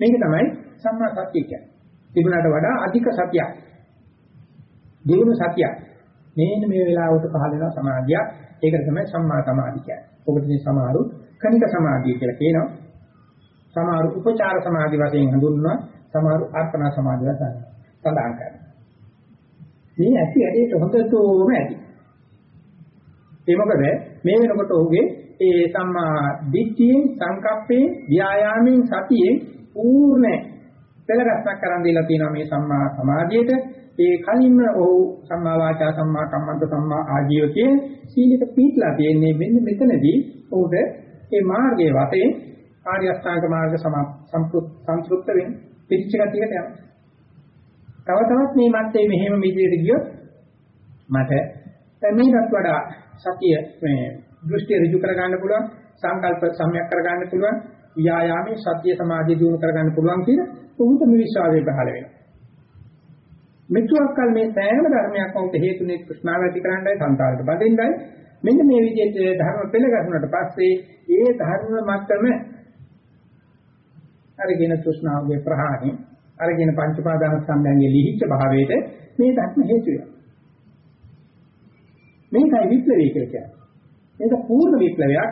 Speaker 1: මේක තමයි සම්මා සතිය කියන්නේ. තිබුණාට වඩා අධික සතියක්. දිනු සතියක්. මේන මේ වෙලාවට පහළ වෙන සමාධිය. ඒකට තමයි සම්මා සමාධිය කියන්නේ. ඔබට මේ සමහරු කණික සමාධිය කියලා කියනවා. සමහරු උපචාර සමාධි වශයෙන් හඳුන්වනවා. සමහරු අර්පණා සමාධිය වශයෙන් සඳහන් කරනවා. මේ ඇති ඇදේට හොඳටම ඇති. ඒ මොකද මේ වෙනකොට ඔහුගේ ඒ සම්මා දිට්ඨියෙන් සංකප්පේ ව්‍යායාමයෙන් සතියෙන් පූර්ණ පෙරගස්සක් කරන් දීලා තියෙනවා මේ සම්මා සමාධියට ඒ කලින්ම ඔහු සම්මා වාචා සම්මා කම්මන්ත සම්මා ආජීව කියන සීලක පීట్లా තියෙන්නේ මෙන්න මෙතනදී ඔහුට ඒ මාර්ගයේ වතේ ආර්ය අෂ්ටාංග මාර්ග සම්පූර්ණ වෙන පිරිච්ච ගතියට යනවා. තව තවත් මේ මැත්තේ මෙහෙම විදිහට ගියොත් මට මේකට වඩා සතිය මේ දෘෂ්ටි ඍජු කර ගන්න පුළුවන් සංකල්ප සම්‍යක් කර ගන්න පුළුවන් ව්‍යායාමයේ සතිය සමාධිය දිනු කර ගන්න පුළුවන් කියන උන්ට මේ විශ්වාසය පහළ වෙනවා. මෙතුක්කල් මේ සෑම ධර්මයක්ම උන්ට හේතුනේ කෘෂ්ණාව ඇති කරන්නයි සංකාරයට බඳින්නයි මෙන්න මේ විදිහට ධර්ම පෙළ ගැහුනට පස්සේ ඒ ධර්ම මතම අරගෙන තෘෂ්ණාවගේ ප්‍රහාණය අරගෙන පංච පාදාන සම්බන්ධයේ ලිහිච්ඡ භාවයට මේ ධර්ම හේතු වෙනවා. මේකයි විප්ලවය කියලා කියන්නේ. මේක පූර්ණ විප්ලවයක්.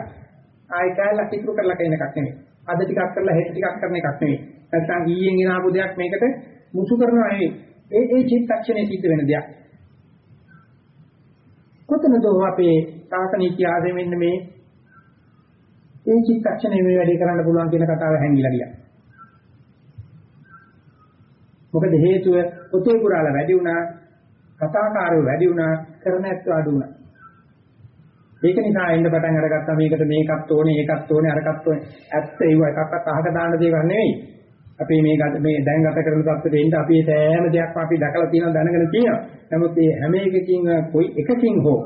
Speaker 1: ආයෙ කැලක් ඉතුරු කරලා කියන එකක් නෙවෙයි. අද ටිකක් කරලා හෙට ටිකක් කරන එකක් නෙවෙයි. නැත්නම් ඊයෙන් ගෙන ආපු දෙයක් මේකට මුසු කරනවා නෙවෙයි. ඒ ඒ චිත්තක්ෂණේ සිද්ධ වෙන දෙයක්. කොතනද අපේ සාසන ඉතිහාසයේ මෙන්න මේ ඒ චිත්තක්ෂණේ මේ වැඩේ කරන්න පුළුවන් කියන කතාව හැංගිලා ගියා. මොකද හේතුව පොතේ පුරාලා වැඩි වුණා, කතාකාරයෝ වැඩි වුණා, කරන ඇත්තෝ අඩු වුණා. ඒක නිසා එන්න පටන් අරගත්තා මේකට මේකත් ඕනේ, ඒකත් ඕනේ, අරකත් ඕනේ. ඇත්ත ඒව එකක්වත් අහක දාන්න දේවල් නෙවෙයි. අපි මේ මේ දැන් ගත කරන තත්ත්වෙට එන්න අපි සෑම දෙයක්ම අපි දැකලා තියෙනවා දැනගෙන තියෙනවා. නමුත් මේ හැම එකකින් කොයි එකකින් හෝ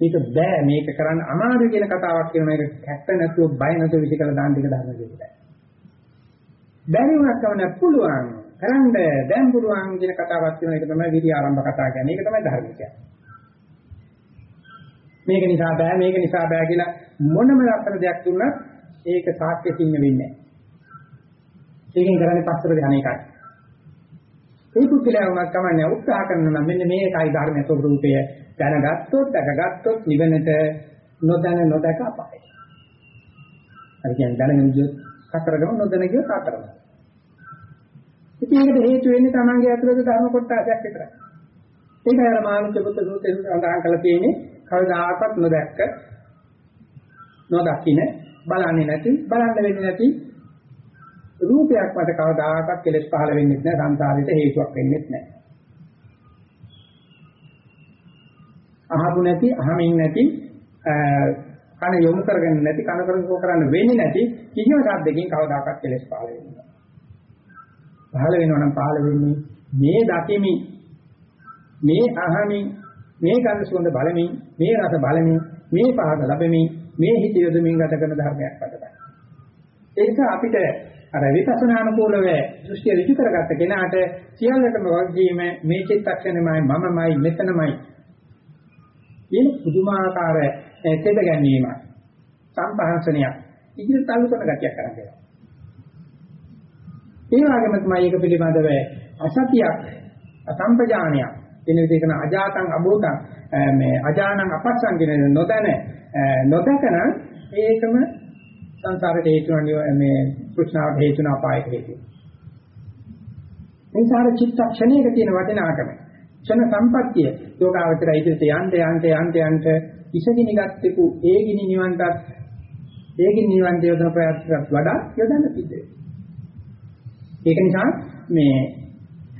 Speaker 1: මේක බෑ මේක කරන්න අමාරු කියන කතාවක් කියන එක කැක්ක නැතුව බය නැතුව විසිකලා දාන්න දෙක දාන්න දෙන්න. බැරි වුණත් කවන්න පුළුවන්. කරන්න දැන් පුළුවන් කියන කතාවක් තියෙනවා ඒක තමයි විදි ආරම්භ කතා කියන්නේ. ඒක තමයි ධර්මිකය. මේක නිසා බෑ මේක නිසා බෑ කියලා මොනම ලක්ෂණ දෙයක් දුන්නත් ඒක සාක්ෂ්‍ය සින්න වෙන්නේ නැහැ. ඒකෙන් කරන්නේ පස්තර ධානය එකයි. ඒ පුද්ගලයා වුණත් කමන්නේ උත්සාහ කරනවා මෙන්න මේකයි ධර්මයේ ස්වરૂපය දැනගත්තොත් දැකගත්තොත් නිවනට නොදැන නොදක අපායයි. හරි කියන්නේ දැනගෙන ගියොත් සතරගම නොදැන ගියොත් අතරම. ඉතින් ඒකට හේතු වෙන්නේ තමන්ගේ අතුලේ ධර්ම කොටසක් විතරයි. ඒකයි අර මානුෂ පුත්‍ර සූත්‍රයෙන් සඳහන් කරලා තියෙන්නේ කවදාකවත් නොදැක්ක නොදකින්න බලන්නේ නැති බලන්න වෙන්නේ නැති රූපයක් මත කවදාකවත් කෙලෙස් පහළ වෙන්නේ නැහැ සංසාරෙට හේතුවක් වෙන්නේ නැහැ. අහපු නැති අහමින් නැති කන යොමු කරගෙන නැති කන කරකෝ කරන්න වෙන්නේ නැති කිසිම සද්දකින් කවදාකවත් කෙලෙස් පහළ වෙන්නේ නැහැ. පහළ වෙනවා නම් පහළ වෙන්නේ මේ දකිමි මේ අහමින් මේ ගඳ සුවඳ බලමින් මේ රස බලමින් මේ පහස ලැබෙමින් මේ හිත යොදමින් ගත කරන ධර්මයක් වඩපයි. ඒක අපිට අර විපස්සනානුකූලව දෘෂ්ටි ඍජු කරගත්ත කෙනාට සියල්ලටම වගකීම මේ චිත්තක්ෂණයමයි මමමයි මෙතනමයි කියන පුදුමාකාර තෙද ගැනීම සම්පහන්සනයක් ඉදිරියට تعلق කරන ගතියක් කරන්නේ. ඒ වගේම තමයි ඒක පිළිබඳව අසතියක් අසම්පජානයක් කියන විදිහට අජාතං අභූතං මේ අජානං අපස්සං කියන නොදැන නොදකන ඒකම සංසාරට හේතු වන මේ කෘෂ්ණාවට හේතු වන අපායට හේතු. මේ සාර චිත්තක්ෂණයක තියෙන වටිනාකම. ක්ෂණ සම්පත්තිය යෝගාවචරය ඉදිරියට යන්න යන්න යන්න යන්න ඉසගිනි ගත්තෙකු ඒ ගිනි නිවන්ටත් ඒ ගිනි නිවන් දේවදන ප්‍රයත්නකට වඩා යොදන්න සිද්ධ ඒක නිසා මේ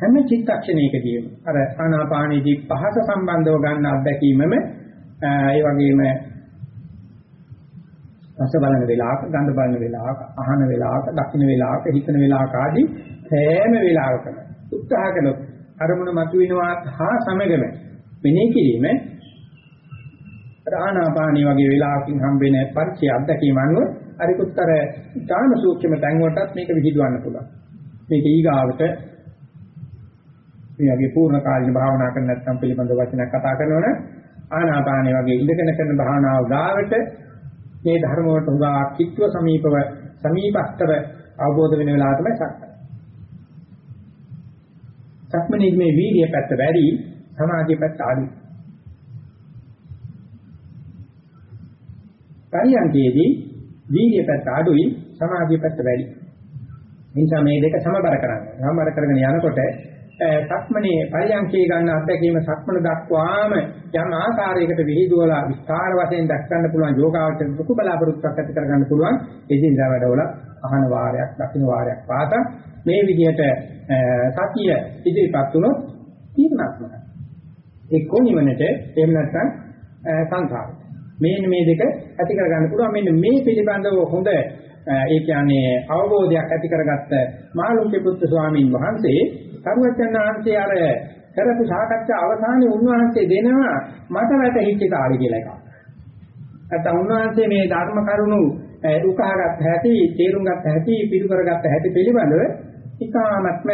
Speaker 1: හැම චිත්තක්ෂණයකදීම අර ආනාපානීදී පහස සම්බන්ධව ගන්න අත්දැකීමම ඒ වගේම රස බලන වෙලාවක, ගඳ බලන වෙලාවක, අහන වෙලාවක, දකින්න වෙලාවක, හිතන වෙලාවක ආදී හැම වෙලාවකම උත්සාහ කළොත් අරමුණ මතුවෙනවා හා සමගම මෙනෙහි කිරීම ආනාපානිය වගේ වෙලාවකින් හම්බෙන පරිචය අත්දැකීම අනුව අරිකුත්තර ඊටාම සූක්ෂම තැන් වලටත් මේක විහිදුවන්න පුළුවන්. මේක ඊගාවට මේ වගේ පූර්ණ කාලින භාවනා කරන නැත්නම් පිළිබඳ වචනයක් කතා කරනවනේ ආනාපානිය වගේ ඉඳගෙන කරන භාවනාව ගාවට මේ ධර්ම වලට උගා කිත්ව සමීපව සමීපස්තර අවබෝධ වෙන වෙලාව තමයි සක්මන. සක්මනේ මේ වීර්ය පැත්ත වැඩි සමාධිය පැත්ත අඩු. පරියන්කේදී වීර්ය පැත්ත අඩුයි සමාධිය පැත්ත වැඩි. එනිසා මේ දෙක සමබර කරන්න. සමබර කරගෙන යනකොට සක්මනේ පරියන්කේ ගන්න අත්දැකීම සක්මන දක්වාම යම් ආකාරයකට විහිදුවලා විස්තර වශයෙන් දක්වන්න පුළුවන් යෝගාවචර දුක බලාපොරොත්තුක් ඇති කරගන්න පුළුවන්. එදිනදා වැඩවල අහන වාරයක් දකින්න වාරයක් පාත මේ විදිහට සතිය ඉදිරිපත් වුණොත් තීරණාත්මකයි. ඒ කොනිවනට එහෙම නැත්නම් සංසාරය මේන මේ දෙක ඇති කරගන්න පුළුවන්. මෙන්න මේ පිළිබඳව හොඳ ඒ කියන්නේ අවබෝධයක් ඇති කරගත්ත මාළුක්‍ය පුත්තු ස්වාමීන් වහන්සේ සරුවචන් වහන්සේ අර කරපු සාකච්ඡා අවසානයේ උන්වහන්සේ දෙනවා මට වැටහිච්ච කාර්ය කියලා එකක්. නැත්නම් උන්වහන්සේ මේ ධර්ම කරුණු උකහාගත් හැටි, තේරුම් ගත්ත හැටි, පිටු කරගත්ත හැටි පිළිබඳව ඉකාමත්ම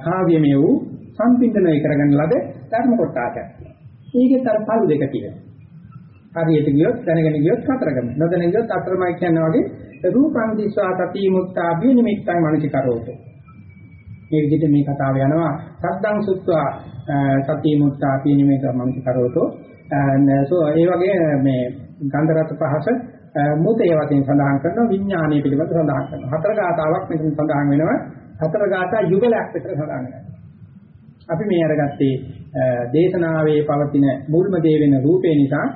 Speaker 1: කාව්‍යමය වූ සම්පින්දනය කරගන්න ලද ධර්ම කොටාවක්. ඒකේ තර පළු දෙක තියෙනවා. හරියට ගියොත් දැනගෙන ගියොත් කතරගම. නොදැන ගියොත් අතරමයි කියනවා වගේ රූපං දිස්වා තති මුත්තා බිනිමිත්තං මනසිකරෝතෝ. මේ විදිහට මේ කතාව යනවා සද්දං සුත්වා සති මුත්තා පීනිමේක මං කරවතෝ සෝ ඒ වගේ මේ ගන්ධ රස පහස මුතේ වශයෙන් සඳහන් කරනවා විඥානීය පිළිබඳ සඳහන් කරනවා. හතර ගාතාවක් මෙතන සඳහන් වෙනවා. හතර ගාථා යුගලයක් විතර සඳහන් වෙනවා. අපි මේ අරගත්තේ දේශනාවේ පවතින මුල්ම දේ වෙන රූපේ නිසා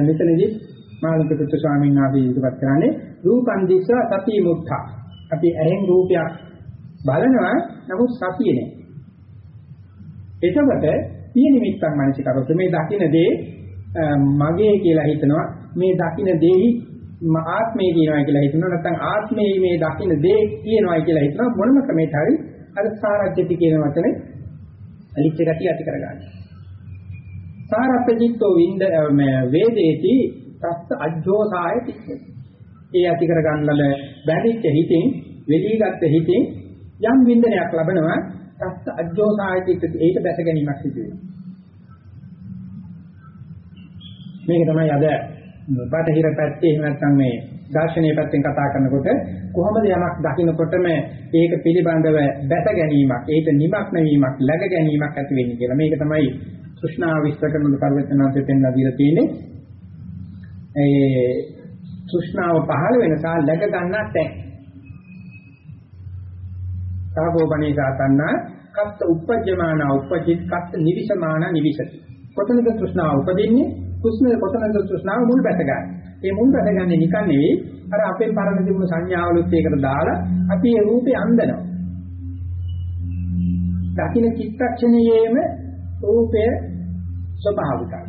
Speaker 1: මෙතනදී මානක පුත්‍ර ස්වාමීන් වහන්සේ ඉදිරිපත් කරන්නේ රූපං දිස්ස සති මුත්තා. අපි ඇහෙන් රූපයක් බලනවා නමුත් සතිය නෑ. එතකොට පිය නිමිත්තක් මනසේ කරොත් මේ දකින්න දේ මගේ කියලා හිතනවා මේ දකින්න දෙහි ආත්මය කියනවා කියලා හිතනවා නැත්නම් ආත්මයේ මේ දකින්න දේ කියනවා කියලා හිතනවා මොනම ක්‍රමයකට හරි අර සාරජ්‍යති කියන වචනේ අලිච්ච ගතිය ඇති කරගන්න. සාරප්පජිත්තෝ වින්ද වේදේති තස්ස අජ්ජෝසාය තිස්සති. ඒ ඇති කරගන්නල බැඳිච්ච හිතින් වෙලීගත්ත හිතින් යම් වින්දනයක් ලබනවා තස්ස අජ්ජෝසාය තිස්සති. ඒක දැස ගැනීමක් සිදු වෙනවා. මේක තමයි අද බටහිර පැත්තේ එහෙම නැත්නම් මේ දර්ශනීය පැත්තෙන් කතා කරනකොට කොහොමද යමක් දකින්නකොටම ඒක පිළිබඳව දැස ගැනීමක්, ඒක නිමක් නැවීමක්, läග ගැනීමක් ඇති වෙන්නේ කියලා. මේක තමයි කෘෂ්ණා විස්තර කරන පරිවර්තනාන්තයෙන් පෙන්ලා දීලා තියෙන්නේ. ඒ තෘෂ්ණාව පහළ වෙන සා läග ගන්නත් තැන්. සාභෝපණී සාතන්නා කත්ත උපජ්ජමාන උපජිත් කත්ත නිවිසමාන නිවිසති. කොතනද තෘෂ්ණාව උපදින්නේ? කුස්මේ කොතනද තෘෂ්ණාව මුල් බැස ගන්න. ඒ මුල් බැස ගන්න නිකන් නෙවෙයි අර අපේ පරණ තිබුණු සංඥාවලුත් ඒකට දාලා අපි ඒ රූපේ අන්දනවා. දකින්න චිත්තක්ෂණයේම රූපය ස්වභාවිකයි.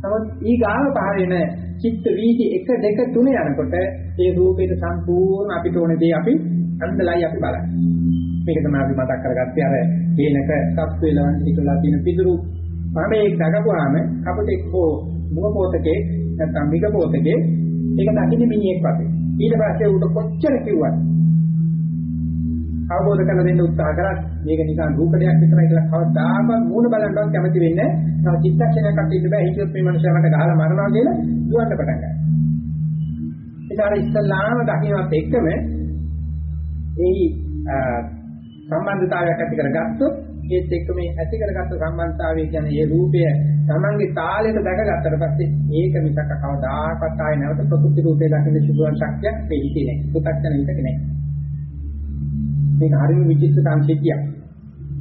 Speaker 1: නමුත් ඊගාව පහරෙන චිත්ත වීදි 1 2 3 යනකොට ඒ රූපේට සම්පූර්ණ අපිට ඕන දේ අපි අන්දලයි අපි බලන්නේ. මේක තමයි අපි මතක් කරගත්තේ අර වේනක සප් වේලවන් ඉතලා තියෙන පිදුරු මම ඒක දකපුවාම අපිට එක්කෝ මුව පොතකේ නැත්නම් මිග පොතකේ ඒක දකින්නේ මිනිහෙක් වගේ. ඊට පස්සේ උට කොච්චර කිව්වත් අවබෝධ කරලා දෙන්න උත්සාහ කරත් මේක නිකන් රූපඩයක් විතරයි කියලා කවදාකවත් මූණ බලන්නවත් කැමති වෙන්නේ නැහැ. චිත්තක්ෂණයක් අත් ඉන්න බෑ. හිතියොත් මේ මනුස්සයාට ගහලා මරනවා කියලා දුවන්න පටන් ගන්නවා. ඒක අර ඉස්ලාම දකින්නත් එක්කම ඒ සම්බන්ධතාවයක් ඇති කරගත්තොත් ඒත් එක්ක මේ ඇති කරගත්ත සම්බන්ධතාවය කියන්නේ ඒ රූපය තමන්ගේ තාලෙට දැකගත්තට පස්සේ ඒක මිසක කවදාකවත් ආයේ නැවත ප්‍රකෘති රූපේ දකින්න සුදුවන් ශක්තියක් දෙහිතේ නැහැ. පුතක්ෂණ විතක නැහැ. මේක හරිම විචිත්‍ර සංකේතියක්.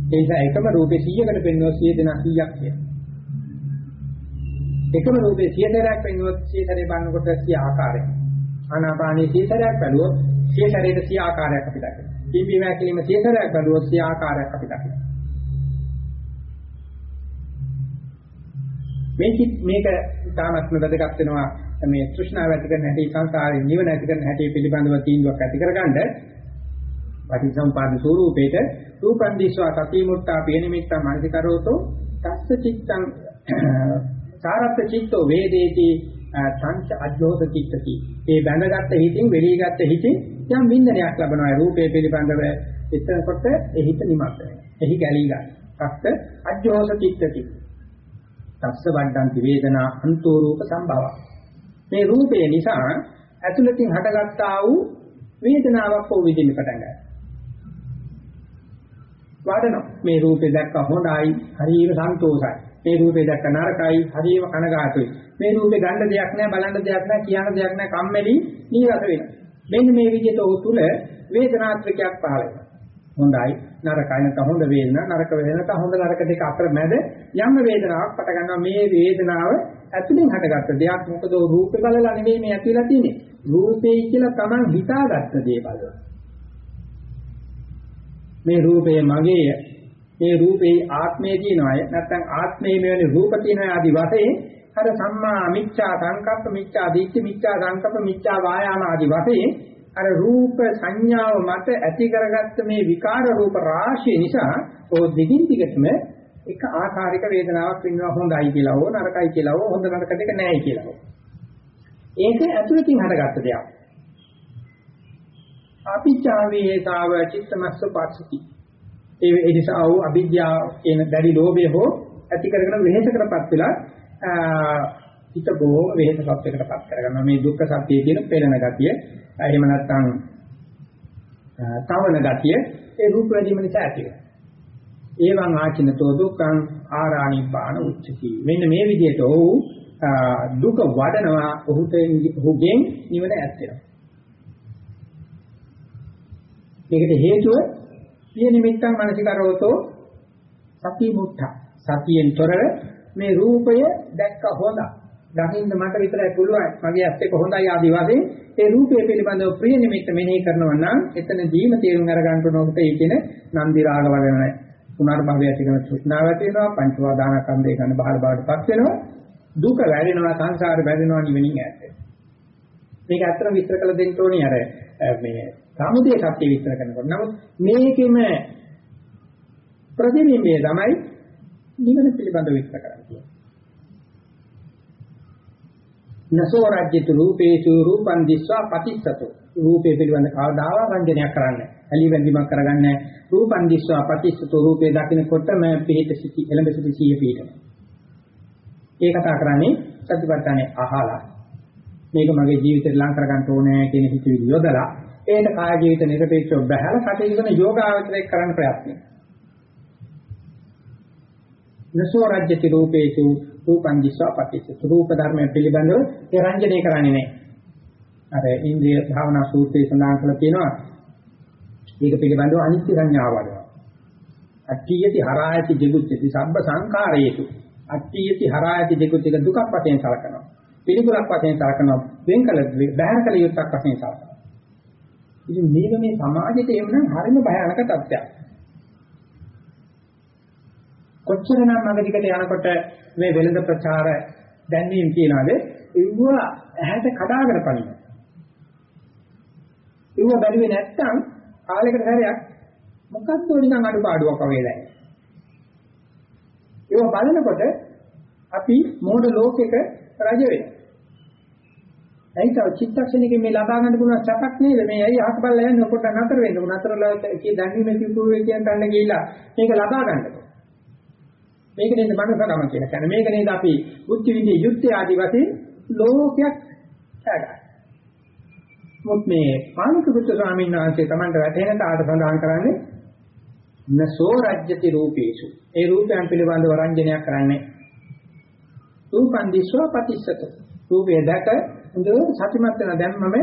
Speaker 1: ඒ නිසා එකම රූපේ 100කට පෙන්වනවා 100 දෙනා 100ක් කියන. එකම රූපේ 100 දෙනාක් පෙන්වුවොත් 100 සැරේ බලනකොට 100 ආකාරයක්. ආනාපානයේ 100 සැරයක් බැලුවොත් 100 සැරේට 100 ආකාරයක් අපි දකිනවා. පිම්බීම හැකිලිම 100 සැරයක් බැලුවොත් 100 ආකාරයක් අපි දකිනවා. මේක මේක තාමත්ම වැදගත් වෙනවා මේ තෘෂ්ණාව ඇති කරන හැටි සංසාරේ නිවන ඇති කරන හැටි පිළිබඳව තීන්දුවක් ඇති කරගන්න පටිසම්පාද ස්වરૂපේට රූපං දිස්වා සතිමුත්තා පියනිමිත්තා මනසිකරෝතෝ තස්ස චිත්තං සාරත් චිත්තෝ වේදේති සංච අජ්ජෝස චිත්තති ඒ බැඳගත් හිතින් වෙලීගත් හිතින් යම් වින්දනයක් ලබනවා. රූපේ පිළිබඳව එතකොට එහිත නිමත් වෙනවා. එහි ගැලී ගන්න. තස්ස අජ්ජෝස චිත්තති. තස්ස වණ්ඩන්ති වේදනා අන්තෝ රූප සම්භව. මේ රූපේ නිසා ඇතුළතින් හටගත්තා වූ වේදනාවක් හෝ විඳින්න පටන් ගන්නවා. වඩනවා. මේ රූපේ දැක්ක හොඳයි හරිම සන්තෝෂයි. මේ රූපේ දැක්ක නරකයි හරිම කනගාටුයි. මේ රූපේ ගන්න දෙයක් නැහැ බලන්න දෙයක් නැහැ කියන දෙයක් නැහැ කම්මැලි නීරස වෙනවා. මෙන්න මේ විදිහට ඔහු තුල වේදනාත්‍රකයක් පහළ වෙනවා. හොඳයි. නරකයි නැත්නම් හොඳ වේදනා නරක වේදනා නැත්නම් හොඳ නරක දෙක අතර මැද යම් වේදනාවක් පට ගන්නවා. මේ වේදනාව ඇතුලින් හටගත්ත දෙයක්. මොකද රූපේ බලලා නෙවෙයි මේ ඇතිලා තියෙන්නේ. රූපේ කියලා Taman හිතාගත්ත දේ බලලා මේ රූපය මගේය. මේ රූපේ ආත්මය තියෙනවාය නැත්නම් ආත්මයේ මෙවැනි රූප තියෙන ආදි වශයෙන් අර සම්මා මිච්ඡා සංකප්ප මිච්ඡා දිට්ඨි මිච්ඡා සංකප්ප මිච්ඡා වායාම ආදි වශයෙන් අර රූප සංඥාව මත ඇති කරගත්ත මේ විකාර රූප රාශිය නිසා ඕ දිගින් දිගටම එක ආකාරික වේදනාවක් වෙනවා හොඳයි කියලා හෝ නරකයි කියලා හෝ හොඳ නරක දෙක නැහැ කියලා හෝ. ඒක ඇතුළතින් හටගත්ත දෙයක්. අභිචාවේ සාව චිත්තමස්ස පස්සති ඒ නිසා වූ අවිද්‍යාව කියන දැඩි ලෝභය හෝ ඇති කරගෙන වෙහෙසකටපත් වෙලා හිත බොහෝ වෙහෙසපත්යකටපත් කරගන්නවා මේ දුක්ඛ සත්‍යයේ තියෙන පෙළෙන ගතිය එහෙම නැත්නම් තවන ගතිය ඒ රූප වැඩිම නිසා ඇති වෙනවා එවං ආචිනතෝ දුක්ඛං ආරාණිපාන උච්චති මෙන්න මේ විදිහට ඔහු දුක වඩනවා ඔහුට ඔහුගෙන් නිවන ඇත්තෙනවා. මේකට හේතුව පිය නිමිත්තන් මානසිකරවතෝ සති මුත්තා. සතියෙන් තොරව මේ රූපය දැක්ක හොඳයි. දකින්න මට විතරයි පුළුවන්. මගේ ඇස් එක හොඳයි ආදි වශයෙන් ඒ රූපය පිළිබඳව ප්‍රිය නිමිත්ත මෙනෙහි කරනවා නම් එතනදීම තේරුම් අරගන්න ඕනකට ඒ කියන නන්දි රාග වලන පුනර්භවය ඇති කරන තෘෂ්ණාව ඇති වෙනවා පංචවාදානකන්දේ ගන්න බහල බවටපත් වෙනවා දුක වැඩෙනවා සංසාර වැඩෙනවා නිවෙනින් ඈත් මේක ඇත්තට විස්තර කළ දෙන්න ඕනේ අර මේ සමුදය සත්‍ය විස්තර කරනකොට නමුත් මේකෙම ප්‍රතිබිම්බය තමයි නිවන පිළිබඳව විස්තර කරන්නේ නසෝ රාජ්‍යතු රූපේසු රූපං දිස්වා පටිච්චතෝ රූපේ පිළිබඳ කවදාවත් රංජනයක් කරන්නේ ඇලි වැඳීමක් කරගන්නේ රූපං දිස්වා පටිච්චතෝ රූපේ දකින්නකොටම පිහිට සිටි එළඹ සිටි සිය පිහිටන ඒ කතා කරන්නේ සතිපට්ඨානේ අහලා. මේක මගේ ජීවිතේට ලං කරගන්න ඕනේ කියන හිතවිලි යොදලා ඒකට කාය ජීවිත නිරපේක්ෂව බහැලා කටයුතු කරන යෝගාවචරයක් කරන්න ප්‍රයත්නයි. නසෝ රාජ්‍යති රූපේසු රූපං දිස්වා පටිච්ච රූප ධර්මය පිළිබඳව ඒ රංජනය කරන්නේ නැහැ. අර ඉන්ද්‍රිය භාවනා සූත්‍රයේ සඳහන් කරලා තියෙනවා මේක පිළිබඳව අනිත්‍ය සංඥාව වඩනවා. අට්ඨියති හරායති ජිගුච්චති සබ්බ සංඛාරයේතු අට්ඨියති හරායති ජිගුච්චති දුකක් වශයෙන් සලකනවා. පිළිකුලක් වශයෙන් සලකනවා. වෙන්කල බහැර කල යුක්තක් වශයෙන් සලකනවා. ඉතින් මේක මේ සමාජයේ එහෙමනම් හරිම භයානක තත්ත්වයක්. කොච්චරනම් මග දිගට යනකොට මේ වෙළඳ ප්‍රචාර දැන්වීම කියනවාද ඉව ඇහැට කඩාගෙන පනින. ඉව බැලුවේ නැත්තම් කාලයකට හැරයක් මොකක්ද නිකන් අඩුපාඩුවක් වගේ දැනෙන්නේ. ඒව බලනකොට අපි මෝඩ ලෝකෙක රජ වෙනවා. ඇයිද චිත්තක්ෂණිකේ මේ ලබා ගන්න පුළුවන් සපක් නේද මේ ඇයි අහක බලලා යන්නේ පොඩ්ඩක් නතර වෙන්න. නතරලා කී දැනීමේ කිව්වේ කියන තැන ගිහිලා මේක ලබා ගන්නකොට මේක නේද මනුස්සකම කියලා කියන්නේ. මේක නේද අපි බුද්ධ විද්‍ය යුක්තිය ආදි වශයෙන් ලෝකයක් හදා. මොත් මේ පානික බුද්ධ ස්වාමීන් වහන්සේ Tamanට වැටෙන තාට සඳහන් කරන්නේ නසෝ රජ්‍යති රූපේසු. ඒ රූපයන් පිළිබඳව රංජනයක් කරන්නේ. රූපං දිස්වා පතිස්සත. රූපය දැක හොඳ සතිමත් වෙන දැම්මම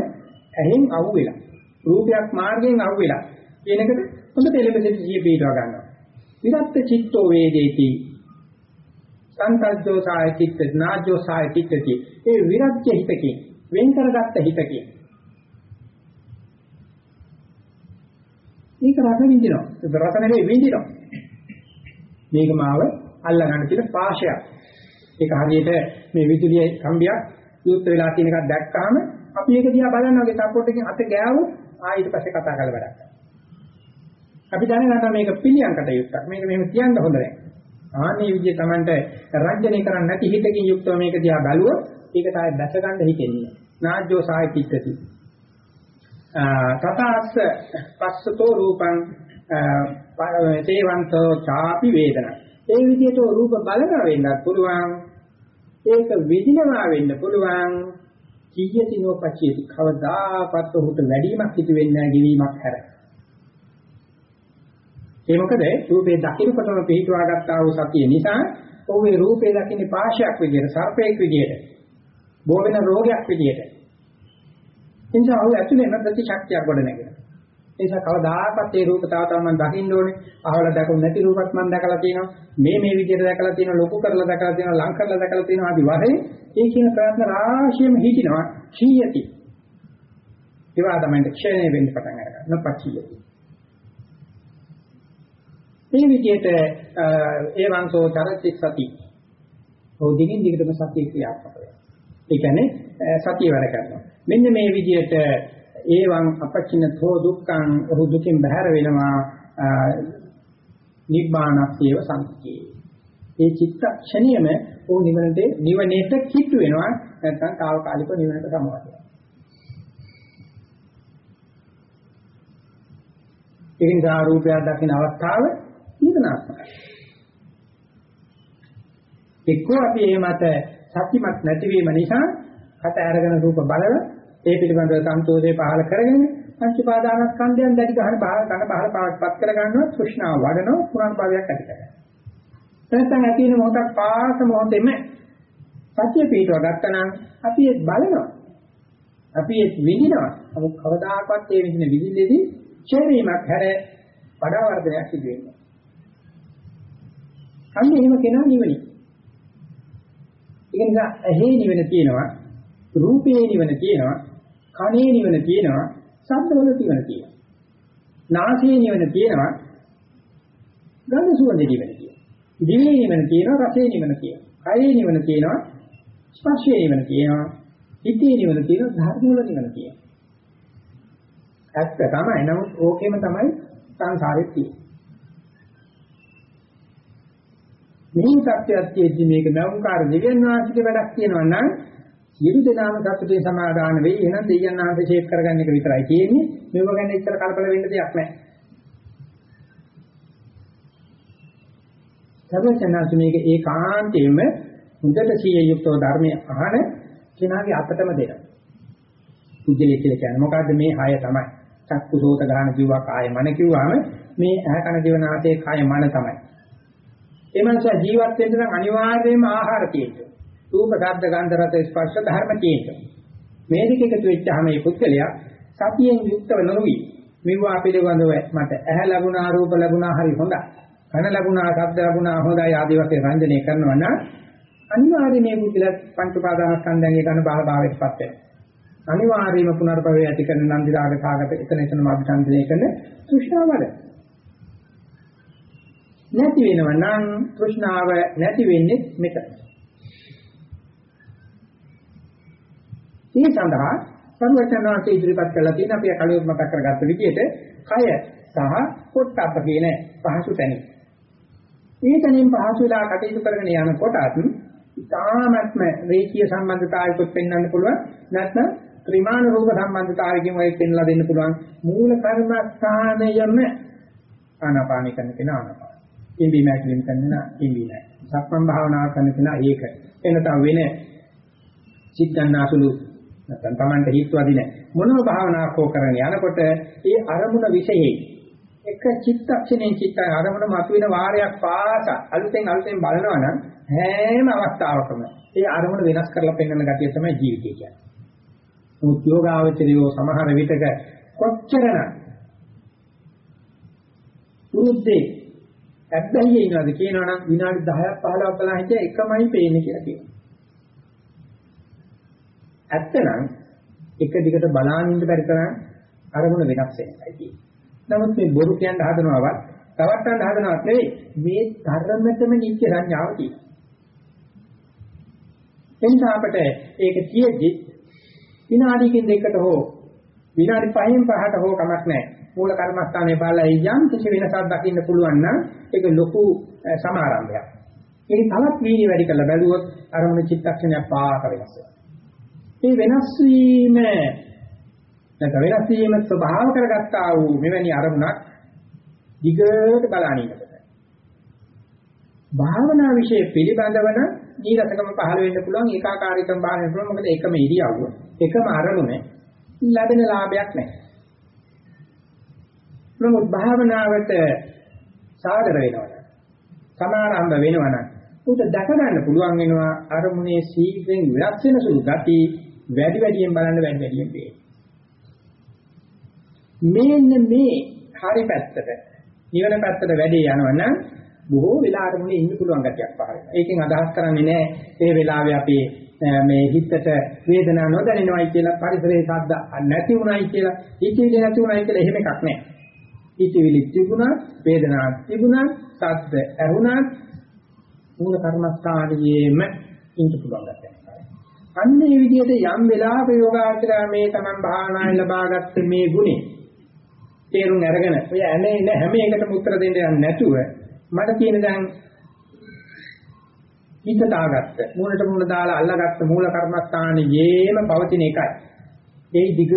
Speaker 1: ඇහෙන් අහුවෙලා. රූපයක් මාර්ගයෙන් අහුවෙලා. කියන එකට හොඳ දෙලෙපෙට සිහිය පිටව ගන්නවා. විරත් චිත්තෝ වේදේති සංතජ්ජෝ සාය චිත්ත නාජ්ජෝ සාය චිත්තති ඒ විරජ්‍ය හිතකින් වෙන් කරගත්ත හිතකින්. මේක රස විඳිනවා. රස නෙවෙයි විඳිනවා. මේක මාව අල්ලා ගන්න තියෙන පාශයක් ඒක හරියට මේ විදුලිය කම්බියක් යුත් වෙලා තියෙන එකක් දැක්කාම අපි ඒක දිහා බලනවා වගේ සපෝට් එකකින් අත ගෑවොත් ආ ඊට පස්සේ කතා කරලා වැඩක් අපි දැනගන්නවා මේක පිළියම් කටයුත්තක් මේක මෙහෙම කියන්න හොඳ නැහැ. ආන්නේ විදිය Tamanට රංජනය කරන්නේ නැති හිතකින් යුක්තව මේක දිහා බැලුවොත් ඒක තමයි දැස ගන්න හිතෙන්නේ. නාජ්ජෝ සාය චිත්තති. තථාස්ස පස්සතෝ රූපං තේවන්තෝ ചാපි වේදන. ඒ විදිහට රූප බලනවා වෙන්නත් පුළුවන්. ඒක විදිනවා වෙන්න පුළුවන්. කීයතිනෝ පච්චේති කවදාකවත් උහුට වැඩිමක් සිදු වෙන්නේ නැහැ ගෙවීමක් හැර. ඒ මොකද? රූපේ දකින්නකොටම පිටුවා ගත්තා වූ සතිය නිසා ඔහුගේ රූපේ දකින්නේ පාශයක් විදියට සර්පේක් විදියට බෝ වෙන රෝගයක් විදියට. එනිසා ඔහු ඇතුළේම ප්‍රතිශක්තියක් ගොඩ නැගෙනවා. ඒ නිසා කවදාකවත් ඒ රූප තව තව මම දකින්න ඕනේ. අහවල දැකුනේ නැති රූපත් මම දැකලා තියෙනවා. මේ මේ විදියට දැකලා තියෙනවා ලොකු කරලා දැකලා තියෙනවා ලං කරලා දැකලා තියෙනවා ආදි වශයෙන් ඒ කියන ප්‍රයත්න රාශියම හිටිනවා. ශීයති. ඒවා තමයි ක්ෂණය වෙන්න පටන් අරගන්න පච්චියති මේ විදිහට ඒවංසෝ චරති සති. ඔය දිගින් දිගටම සතිය ක්‍රියාත්මක වෙනවා. ඒ කියන්නේ සතිය වැඩ කරනවා. මෙන්න මේ විදිහට ඒවං අපච්චිනතෝ දුක්ඛං ඔහු දුකින් බැහැර වෙනවා නිබ්බානස්සේව සංකේ. ඒ චිත්තක්ෂණියම ඔහු නිවනට නිවනේට කිට්ටු වෙනවා නැත්නම් తాවකාලිකව නිවනට සමවදිනවා. ඒ නිසා රූපයක් දකින අවස්ථාව තීරණාත්මකයි. එක්කෝ අපි මේ මත සත්‍යමත් නැතිවීම නිසා කට අරගෙන රූප බලන ඒ පිළිබඳව සන්තෝෂේ පහල කරගෙන පංච පාදානස්කන්ධයන් දැඩි ගහන බාහිර කන බාහිර පාවක්පත් කර ගන්නවා තෘෂ්ණාව වඩනවා පුරාණ භාවයක් ඇති කරගන්නවා. නැත්නම් ඇති වෙන මොහොතක් පාස මොහොතෙම සත්‍ය පිටව ගත්තනම් අපි ඒක බලනවා. අපි ඒක විඳිනවා. නමුත් කවදාකවත් ඒ විඳින විඳින්නේදී ඡේරීමක් හැර වඩා වර්ධනයක් සිදු වෙනවා. අන්න එහෙම කෙනා නිවනි. ඒක නිසා ඇහි නිවන තියෙනවා, රූපේ නිවන තියෙනවා, කනේ නිවන තියෙනවා, ශබ්දවල නිවන තියෙනවා. නාසයේ නිවන තියෙනවා, ගන්ධ සුවඳ නිවන තියෙනවා. දිවේ නිවන තියෙනවා, රසේ නිවන තියෙනවා. කයේ නිවන තියෙනවා, ස්පර්ශයේ නිවන තියෙනවා, හිතේ නිවන තියෙනවා, ධර්ම වල නිවන තියෙනවා. ඇත්ත තමයි. නමුත් ඕකෙම තමයි සංසාරෙත් තියෙන්නේ. මේ සත්‍යයක් තියෙද්දි මේක නවුකාර දෙවියන් වහන්සේගේ වැඩක් කියනවා නම් සියලු දෙනාම සතුටේ සමාදාන වෙයි. එහෙනම් දෙවියන් වහන්සේ ෂේප් කරගන්න එක විතරයි තියෙන්නේ. මේව ගැන ඉතර කල්පල වෙන්න දෙයක් නැහැ. සර්වචනාසු මේක ඒකාන්තයෙන්ම හොඳට සිය යුක්තව ධර්මයේ අහන කෙනාගේ අතටම දෙනවා. පුජ්‍යලේ කියලා කියන්නේ මොකද්ද මේ හය තමයි. චක්කුසෝත ගාන කිව්වා කාය මන කිව්වාම මේ ඇහ කන දිව නාසය කාය මන තමයි. ඒ මනස ජීවත් වෙන්න නම් අනිවාර්යයෙන්ම ආහාර තියෙනවා. රූප, ශබ්ද, ගන්ධ, රස, ස්පර්ශ ධර්ම තියෙනවා. මේ දෙක එකතු වෙච්චාම මේ පුද්ගලයා සතියෙන් යුක්තව නොවි. මෙවුවා පිළිබඳව මට ඇහැ ලැබුණා, රූප ලැබුණා හරි හොඳයි. කන ලැබුණා, ශබ්ද ලැබුණා හොඳයි ආදී වශයෙන් රංජනය කරනවා නම් අනිවාර්යයෙන් මේ පුද්ගලයා පංච උපාදානස්කන්ධයන්ගේ ඝන භාවයටපත් වෙනවා. අනිවාර්යයෙන්ම පුනර්භවය ඇති කරන නන්දි රාග සාගත එතන එතනම අභිසන්දනය කරන තෘෂ්ණාවල නැති වෙනවා නම් තෘෂ්ණාව නැති වෙන්නේ මෙතන. මේ සඳහා සර්වචනාන්සේ ඉදිරිපත් කළා තියෙන අපි කලින් මතක් කරගත්ත විදිහට කය සහ පොට්ටප්ප කියන පහසු තැනි. මේ තැනින් පහසු වෙලා කටයුතු කරගෙන යනකොටත් ඉතාමත්ම රේඛීය සම්බන්ධතාවයකුත් පෙන්වන්න පුළුවන් නැත්නම් ත්‍රිමාන රූප සම්බන්ධතාවයකින් වයි පෙන්ලා දෙන්න පුළුවන් මූල කර්මස්ථානයම ආනාපාන කරන කෙනා ආනාපාන. ඉන්දි මැක්ලින් කරන ඉන්දි නෑ. සක්මන් භාවනා කරන කෙනා ඒක. එනතම් වෙන චිත්තන්නාසුළු නැත්නම් Tamanta හිතවදි නෑ. මොනම භාවනාවක් හෝ කරගෙන යනකොට ඒ අරමුණ විශේෂයි. එක චිත්තක්ෂණයෙන් චිත්ත අරමුණ මතුවෙන වාරයක් පාස අලුතෙන් අලුතෙන් බලනවා නම් හැම අවස්ථාවකම ඒ අරමුණ වෙනස් කරලා පෙන්වන ගතිය තමයි ජීවිතය කියන්නේ. නමුත් යෝගාවචරියෝ සමහර විටක කොච්චරන උරුද්දේ ඇබ්බැහියේ ඉනවද කියනවනම් විනාඩි 10ක් 15ක් බලලා හිටිය එකමයි පේන්නේ කියලා කියනවා. ඇත්තනම් එක දිගට බලාගෙන ඉන්න බැරි තරම් අරමුණ වෙනස් වෙනයි තියෙන්නේ. නමුත් මේ බොරු කියන්න හදනවවත් තවත් ගන්න හදනවත් නෙවෙයි මේ ධර්මතම නිත්‍ය සංඥාව තියෙනවා. එනිසා අපිට ඒක කියෙද්දි විනාඩියකින් දෙකකට හෝ විනාඩි 5න් 5ට හෝ කමක් නැහැ. මූල කර්මස්ථානයේ බලලා යම් කිසි වෙනසක් දකින්න පුළුවන් නම් ඒක ලොකු සමාරම්භයක්. ඒක තවත් වීර්ය වැඩි කරලා බැලුවොත් අරමුණ චිත්තක්ෂණයක් පාක වෙනස් වෙනවා. මේ වෙනස් වීම නැත්නම් වෙනස් වීම ස්වභාව කරගත්තා වූ මෙවැනි අරමුණක් දිගට බලන්නට. භාවනා વિશે පිළිබඳව නම් නීරසකම පහළ වෙන්න පුළුවන් ඒකාකාරීකම පහළ වෙන්න පුළුවන් මොකද එකම ඉරියව්ව එකම අරමුණ ලැබෙන ලාභයක් නැහැ. නමුත් භාවනාවට සාදර වෙනවා. සමාරම්භ වෙනවා නම් උට දැක ගන්න පුළුවන් වෙනවා අරමුණේ සීඝ්‍රයෙන් වෙනස් වෙන සුළු ගති වැඩි වැඩියෙන් බලන්න වැඩි වැඩියෙන් පේනවා. මේන්න මේ හරි පැත්තට නිවන පැත්තට වැඩි යනවනම් බොහෝ වෙලා අරමුණේ ඉන්න පුළුවන් ගැටියක් පහළ වෙනවා. ඒකෙන් අදහස් කරන්නේ නැහැ මේ වෙලාවේ අපි මේ හිතට වේදනාව නොදැනෙනවයි කියලා පරිසරයේ ශබ්ද නැති වුණයි කියලා හිතවිලි නැති වුණයි කියලා එහෙම එකක් නැහැ. හිතවිලි තිබුණා, වේදනාවක් තිබුණා, ශබ්ද ඇහුණා, මූල කර්මස්ථානයේම ඉන්න පුළුවන් ගැටියක්. අන්නේ විදිහට යම් වෙලාවක යෝගාචරය මේ තමන් භාවනාවෙන් ලබාගත්ත මේ ගුණේ තේරුම් අරගෙන ඔය ඇනේ ඉන්න හැම එකටම උත්තර දෙන්න යන්නේ නැතුව මට තියෙන දැන් හිත දාගත්ත මූලට මූල දාලා අල්ලාගත්ත මූල කර්මස්ථානයේම පවතින එකයි. ඒ දිගට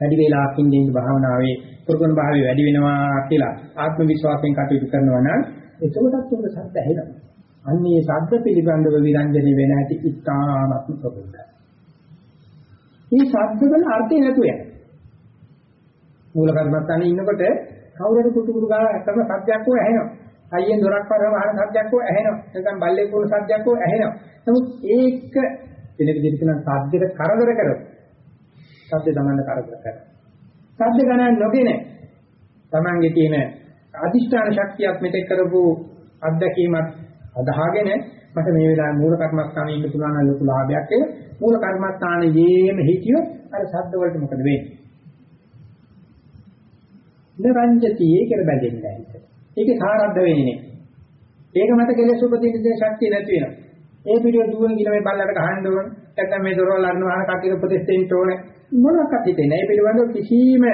Speaker 1: වැඩි වේලාවක් ඉඳින්න භාවනාවේ පුරුදුන භාවය වැඩි වෙනවා කියලා ආත්ම විශ්වාසයෙන් කටයුතු කරනවා නම් එතකොටත් උඹ සද්ද ඇහෙනවා. අන්නේ ශබ්ද පිළිබඳව විරංජනේ වෙන ඇති ඉතාමත් ප්‍රබුද්ධයි. මේ ශබ්ද වල අර්ථය නැතුව යනවා. මූල කර්මස්ථානේ ඉන්නකොට කවුරුද කුතු කුතු ගාලා එකම සත්‍යයක් හොය ඇහෙනවා. අයියෙන් දොරක් වහන වහන සද්දයක් හෝ ඇහෙනවා. නැත්නම් බල්ලෙක් වුණ සද්දයක් හෝ ඇහෙනවා. නමුත් ඒක වෙන විදිහට කියන සද්දෙට කරදර කරොත් සද්ද තමන්න කරදර කරනවා. සද්ද ගණන් නොගෙන තමන්ගේ තියෙන අදිෂ්ඨාන ශක්තියක් මෙතෙක් කරපු අත්දැකීමත් අදහාගෙන මට මේ වෙලාවේ මූල කර්මස්ථානයේ ඉන්න පුළුවන් නම් ලොකු ලාභයක් ඒක. මූල කර්මස්ථානයේම හිටියොත් අර ශබ්ද වලට මොකද වෙන්නේ? නිරංජතියේ කියලා බැඳෙන්නේ නැහැ. ඒකේ සාරද්ද වෙන්නේ නැහැ. ඒක මත කෙලෙස් උපදින්න දෙන ශක්තිය නැති වෙනවා. ඒ පිළිවෙල දුවන් ගිල මේ බල්ලට ගහන්න ඕන. නැත්නම් මේ දොරවල් අරනවා කටියට උපදෙස් දෙන්න ඕනේ. මොනවාක්වත් හිතෙන්නේ නැහැ. ඒ පිළිබඳව කිසිම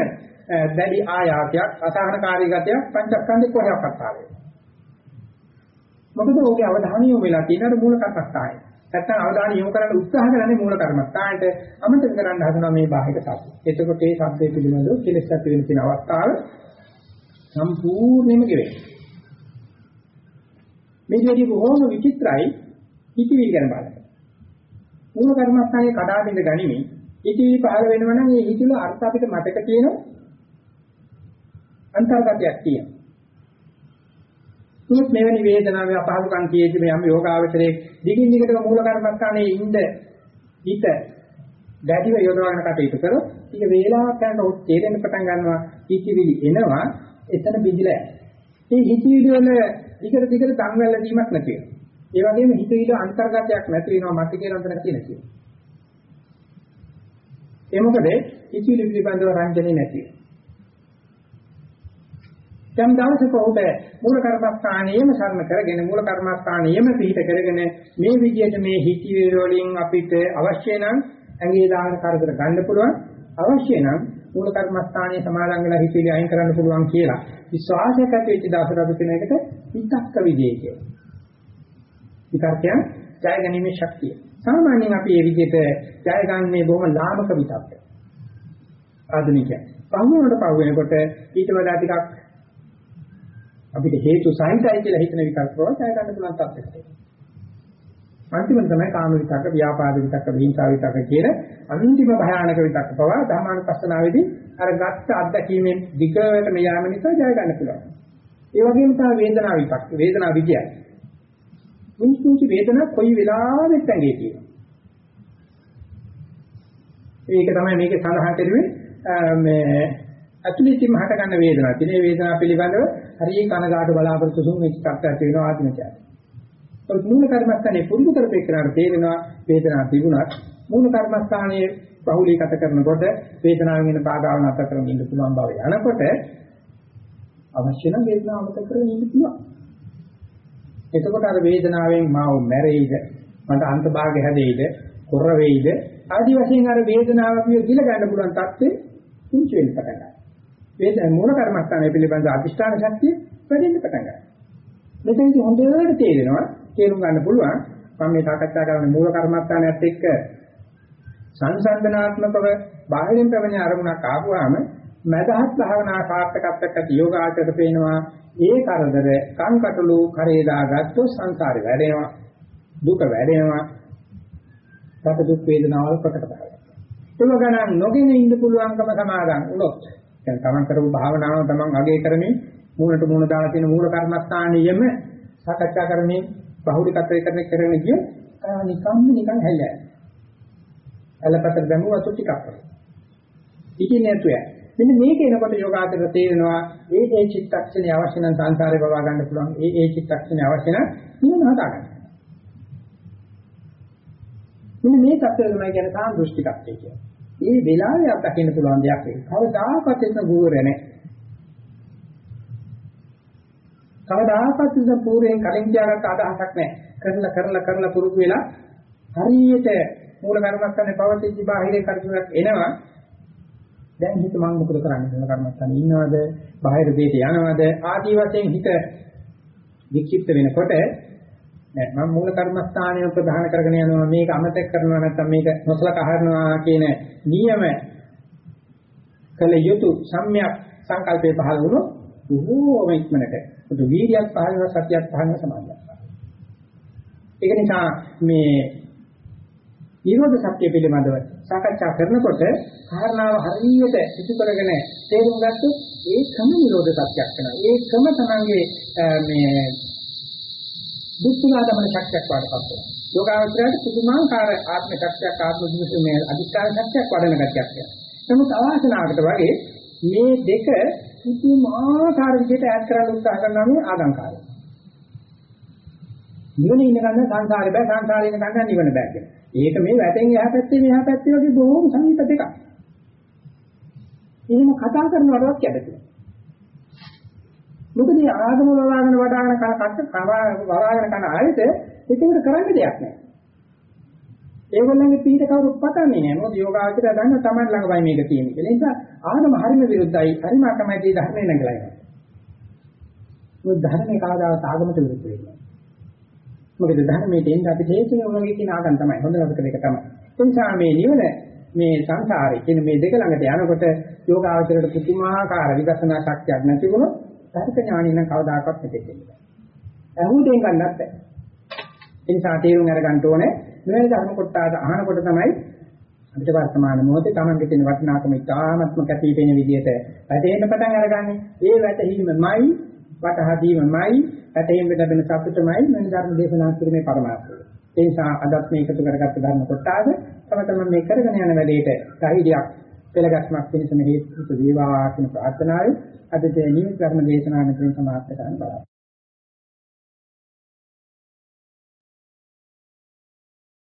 Speaker 1: දැඩි ආයාසයක් අසහනකාරී ගතියක් පංචස්කන්ධේ කොහොමවත් ආවේ. මොකද ඕකේ අවධානය යොමු වෙලා තියෙනවා මූල කර්මස්ථානයේ. නැත්තම් අවධානය යොමු කරන්න උත්සාහ කරන්නේ මූල කර්මස්ථානයට අමතක කරන්න හදනවා මේ බාහිර සත්‍ය. එතකොට මේ සත්‍යය පිළිබඳව කෙලෙස් ඇති වෙන තියෙන අවස්ථාව සම්පූර්ණයෙන්ම ගෙවෙනවා. මේ දෙවි බොහොම විචිත්‍රයි හිතවිලි ගැන බලන්න. මූල කර්මස්ථානයේ කඩා බිඳ ගනිමින් හිතවිලි පහළ වෙනවා නම් ඒ හිතවිලි අර්ථ අපිට මතක තියෙනවා අන්තර්ගතයක් තියෙනවා. තුත් මෙවැනි වේදනාවේ අපහසුකම් කියෙද්දි මේ යම් යෝගාවචරයේ දිගින් දිගටම මූල කර්මස්ථානයේ ඉඳ හිත දැඩිව යොදවන කටයුතු කරොත් ටික වේලාවක් යනකොට තේරෙන්න පටන් ගන්නවා හිතවිලි එනවා එතන බිඳිලා ඒ හිතවිලි වල දිගට දිගට සංවැල්ල වීමක් නැති වෙනවා. ඒ වගේම හිතවිලි අන්තර්ගතයක් නැති වෙනවා මත කියන අතර තියෙන කියලා. ඒ මොකද හිතවිලි පිළිබඳව රංජනේ නැති වෙනවා. යම් දවසක ඔහුට මූල කර්මස්ථානයේම සරණ කරගෙන මූල කර්මස්ථානයේම පිහිට කරගෙන මේ විදිහට මේ හිතිවිලි වලින් අපිට අවශ්‍ය නම් ඇඟේ දාන කරදර ගන්න පුළුවන් අවශ්‍ය නම් මූල කර්මස්ථානයේ සමාදන් වෙලා හිතිවිලි අයින් කරන්න පුළුවන් කියලා විශ්වාසයක් ඇති වෙච්ච දවසට අපි කියන එකට විතක්ක විජේ කියලා. විතක්කයන් ජය ගැනීමේ ශක්තිය. සාමාන්‍යයෙන් අපි මේ විදිහට ජය ගන්නේ බොහොම ලාමක විතක්ක. ආධුනිකයන්. පහුවෙනකොට පහුවෙනකොට ඊට වඩා ටිකක් අපිට හේතු සහිතයි කියලා හිතන විතක් ප්‍රවචය ගන්න පුළුවන් තත්ත්වයකට. අන්තිමට තමයි කාම විතක්ක, ව්‍යාපාද විතක්ක, විහිංසාව විතක්ක කියන අන්තිම භයානක විතක්ක පවා ධර්මානුපස්සනාවේදී අර ගත්ත අත්දැකීමෙන් දිගට මෙයාම නිසා ජය ගන්න පුළුවන්. ඒ වගේම තමයි වේදනාව විතක්ක, වේදනාව විජයයි. මුංචුංචි වේදනාව කොයි වෙලාවෙත් ඇඟේ තියෙනවා. ඒක තමයි මේකේ සඳහන් කරුවේ මේ ඇතුළතින්ම හට ගන්න වේදනාවක්. ඉතින් මේ වේදනාව පිළිබඳව හරිය කනගාටු බලාපොරොත්තු සුන් වෙච්ච ඇති වෙනවා ආත්මචාරය. ඒත් මූල කර්මස්ථානේ පුරුදු කරපේකරාට තේරෙනවා වේදනාවක් තිබුණත් මූල කර්මස්ථානයේ බහුලීගත කරනකොට වේදනාවෙන් එන බාධාව නැත කරගෙන ඉන්න පුළුවන් බව යනකොට අවශ්‍ය නම් වේදනාව නැත කරගෙන ඉන්න පුළුවන්. එතකොට අර වේදනාවෙන් මාව මැරෙයිද මට අන්තභාගය හැදෙයිද කොර වෙයිද ආදි වශයෙන් අර වේදනාව අපිව ගිල ගන්න පුළුවන් තත්ත්වෙ කුංචි වෙන්න පටන් ගන්නවා. වේද මූල කර්මස්ථානය පිළිබඳ අධිෂ්ඨාන ශක්තිය වැඩෙන්න පටන් ගන්නවා. මෙතනදී හොඳට තේරෙනවා තේරුම් ගන්න පුළුවන්. මම මේ සාකච්ඡා කරන මූල කර්මස්ථානයත් එක්ක සංසන්දනාත්මකව බාහිරින් පැමිණෙන අරමුණක් ආපුවාම මදහත් භාවනා සාර්ථකත්වයක් ඇති යෝගාචර පේනවා. ඒ කරදර කංකටලු කරේ දාගත්තොත් සංසාරේ වැඩෙනවා. දුක වැඩෙනවා. සැප දුක් වේදනාවල් ප්‍රකට කරගන්නවා ඒක ගණන් නොගෙන ඉන්න පුළුවන්කම සමාදන් වුණොත් දැන් තමන් කරපු භාවනාව තමන් අගය කරමින් මූලට මූල දාලා තියෙන මූල කර්මස්ථානියෙම සාකච්ඡා කරමින් බහුලිකත්වය කරන කරගෙන ගිය නිකම්ම නිකන් හැල්ලෑ. ඇලපතර දැමුව අතු ටිකක් වගේ. ඉතින් නේතුය. මෙන්න මේක එනකොට යෝගාචර තේරෙනවා ඒ ඒ චිත්තක්ෂණේ අවශ්‍ය නම් සංසාරේ බවා ගන්න පුළුවන්. ඒ ඒ චිත්තක්ෂණේ අවශ්‍ය නම් නිවන හදා ගන්න. මෙන්න මේ தත්ත්වය තමයි කියන්නේ සාන්දෘෂ්ටිකත්වය කියන්නේ. ඒ වෙලාවේ අත්දකින්න පුළුවන් දෙයක් ඒක. කවදාකවත් එතන ගුරුවරය නැහැ. කවදාකවත් ඉතින් පූර්වයෙන් කලින් තියාගත්ත අදහසක් නැහැ. කරලා කරලා කරලා පුරුදු වෙලා හරියට මූල කර්මස්ථානේ පවතිච්ච බාහිරේ කර්මයක් එනවා. දැන් හිත මම මොකද කරන්නේ? මූල කර්මස්ථානේ ඉන්නවද? බාහිර දෙයට යනවද? ආදී වශයෙන් හිත වික්ෂිප්ත වෙනකොට නෑ මම මූල කර්මස්ථානය ප්‍රධාන කරගෙන යනවා මේක අමතක කරනවා නැත්නම් මේක නොසලකා හරිනවා කියන නියම කළ යුතු සම්‍යක් සංකල්පේ පහළ වුණොත් බොහෝම ඉක්මනට පොදු වීර්යයක් පහළ වෙනවා සතියක් පහළ වෙනවා සමාධියක් ඒක නිසා මේ ඊරෝධ සත්‍ය පිළිබඳව සාකච්ඡා කරනකොට කාරණාව හරියට ඉතු කරගෙන තේරුම් ගත්තොත් ඒකම නිරෝධ සත්‍යයක් වෙනවා. ඒකම තමන්ගේ මේ බුද්ධඝාතමන ශක්තියක් වඩපත් වෙනවා. යෝගාවචරයට පුදුමාකාර ආත්ම ශක්තියක් ආත්ම දුෂ්මේ අධිකාර ශක්තියක් වඩන ගතියක් වෙනවා. නමුත් අවාසනාවකට වගේ මේ දෙක පුදුමාකාර විදිහට ඈඩ් කරන්න උත්සාහ කරනවා මේ ආගංකාරය. නිවන ඉන්න ගන්න සංසාරේ බෑ සංසාරේ ඉන්න ගන්න නිවන බෑ කියලා. ඒක මේ වැටෙන් එහා පැත්තේ මෙහා පැත්තේ වගේ බොහොම සමීප දෙකක්. එහෙම කතා කරනවටවත් කැඩෙන්නේ. මොකද මේ ආගම වලාගෙන වඩාගෙන කන කච්ච වරාගෙන කන ආයත ඒකට කරන්න දෙයක් නැහැ. ඒගොල්ලන්ගේ පිට කවුරුත් පතන්නේ නැහැ. මොකද යෝගාචරය දන්න තමයි ළඟමයි මේක තියෙන්නේ. ඒ නිසා ආගම හරිම විරුද්ධයි. හරිම අකමැති ධර්මේ නැගලා යනවා. මොකද ධර්මේ කවදාවත් ආගමට විරුද්ධ වෙන්නේ මොකද ධර්මයේ දෙන්න අපි හේතුනේ උනගේ කියන ආගම් තමයි. හොඳ නරක දෙක තමයි. ඒ නිසා මේ නිවන මේ සංසාරේ කියන මේ දෙක ළඟට යනකොට යෝගාචරයට පුදුමාකාර විදර්ශනා ශක්තියක් නැති වුණොත් ධර්ම ඥානිය නම් කවදාකවත් මෙතෙක් දෙන්නේ නැහැ. අහුදෙන් ගන්නත් බැහැ. ඒ නිසා තේරුම් අරගන්න ඕනේ මෙවැනි ධර්ම කොටස අහනකොට තමයි අපිට වර්තමාන මොහොතේ Tamange තියෙන වටිනාකම ඉතාමත්ම කැපී පෙනෙන විදිහට වැටෙන්න පටන් අරගන්නේ. ඒ වැටහීමමයි වටහදීමමයි වැටෙන්න ලැබෙන සතුටමයි මෙන්න ධර්ම දේශනා කිරීමේ පරමාර්ථය. ඒ නිසා අදත් මේ එකතු කරගත්ත ධර්ම කොටස තම තමන් මේ කරගෙන යන වැඩේට ධෛර්යයක් පෙළගස්මක් වෙනසම හේතු වේවා කියන ප්‍රාර්ථනාවයි අද තේ නියම ධර්ම දේශනාවෙන් සමාප්ත කරන්න බලන්න.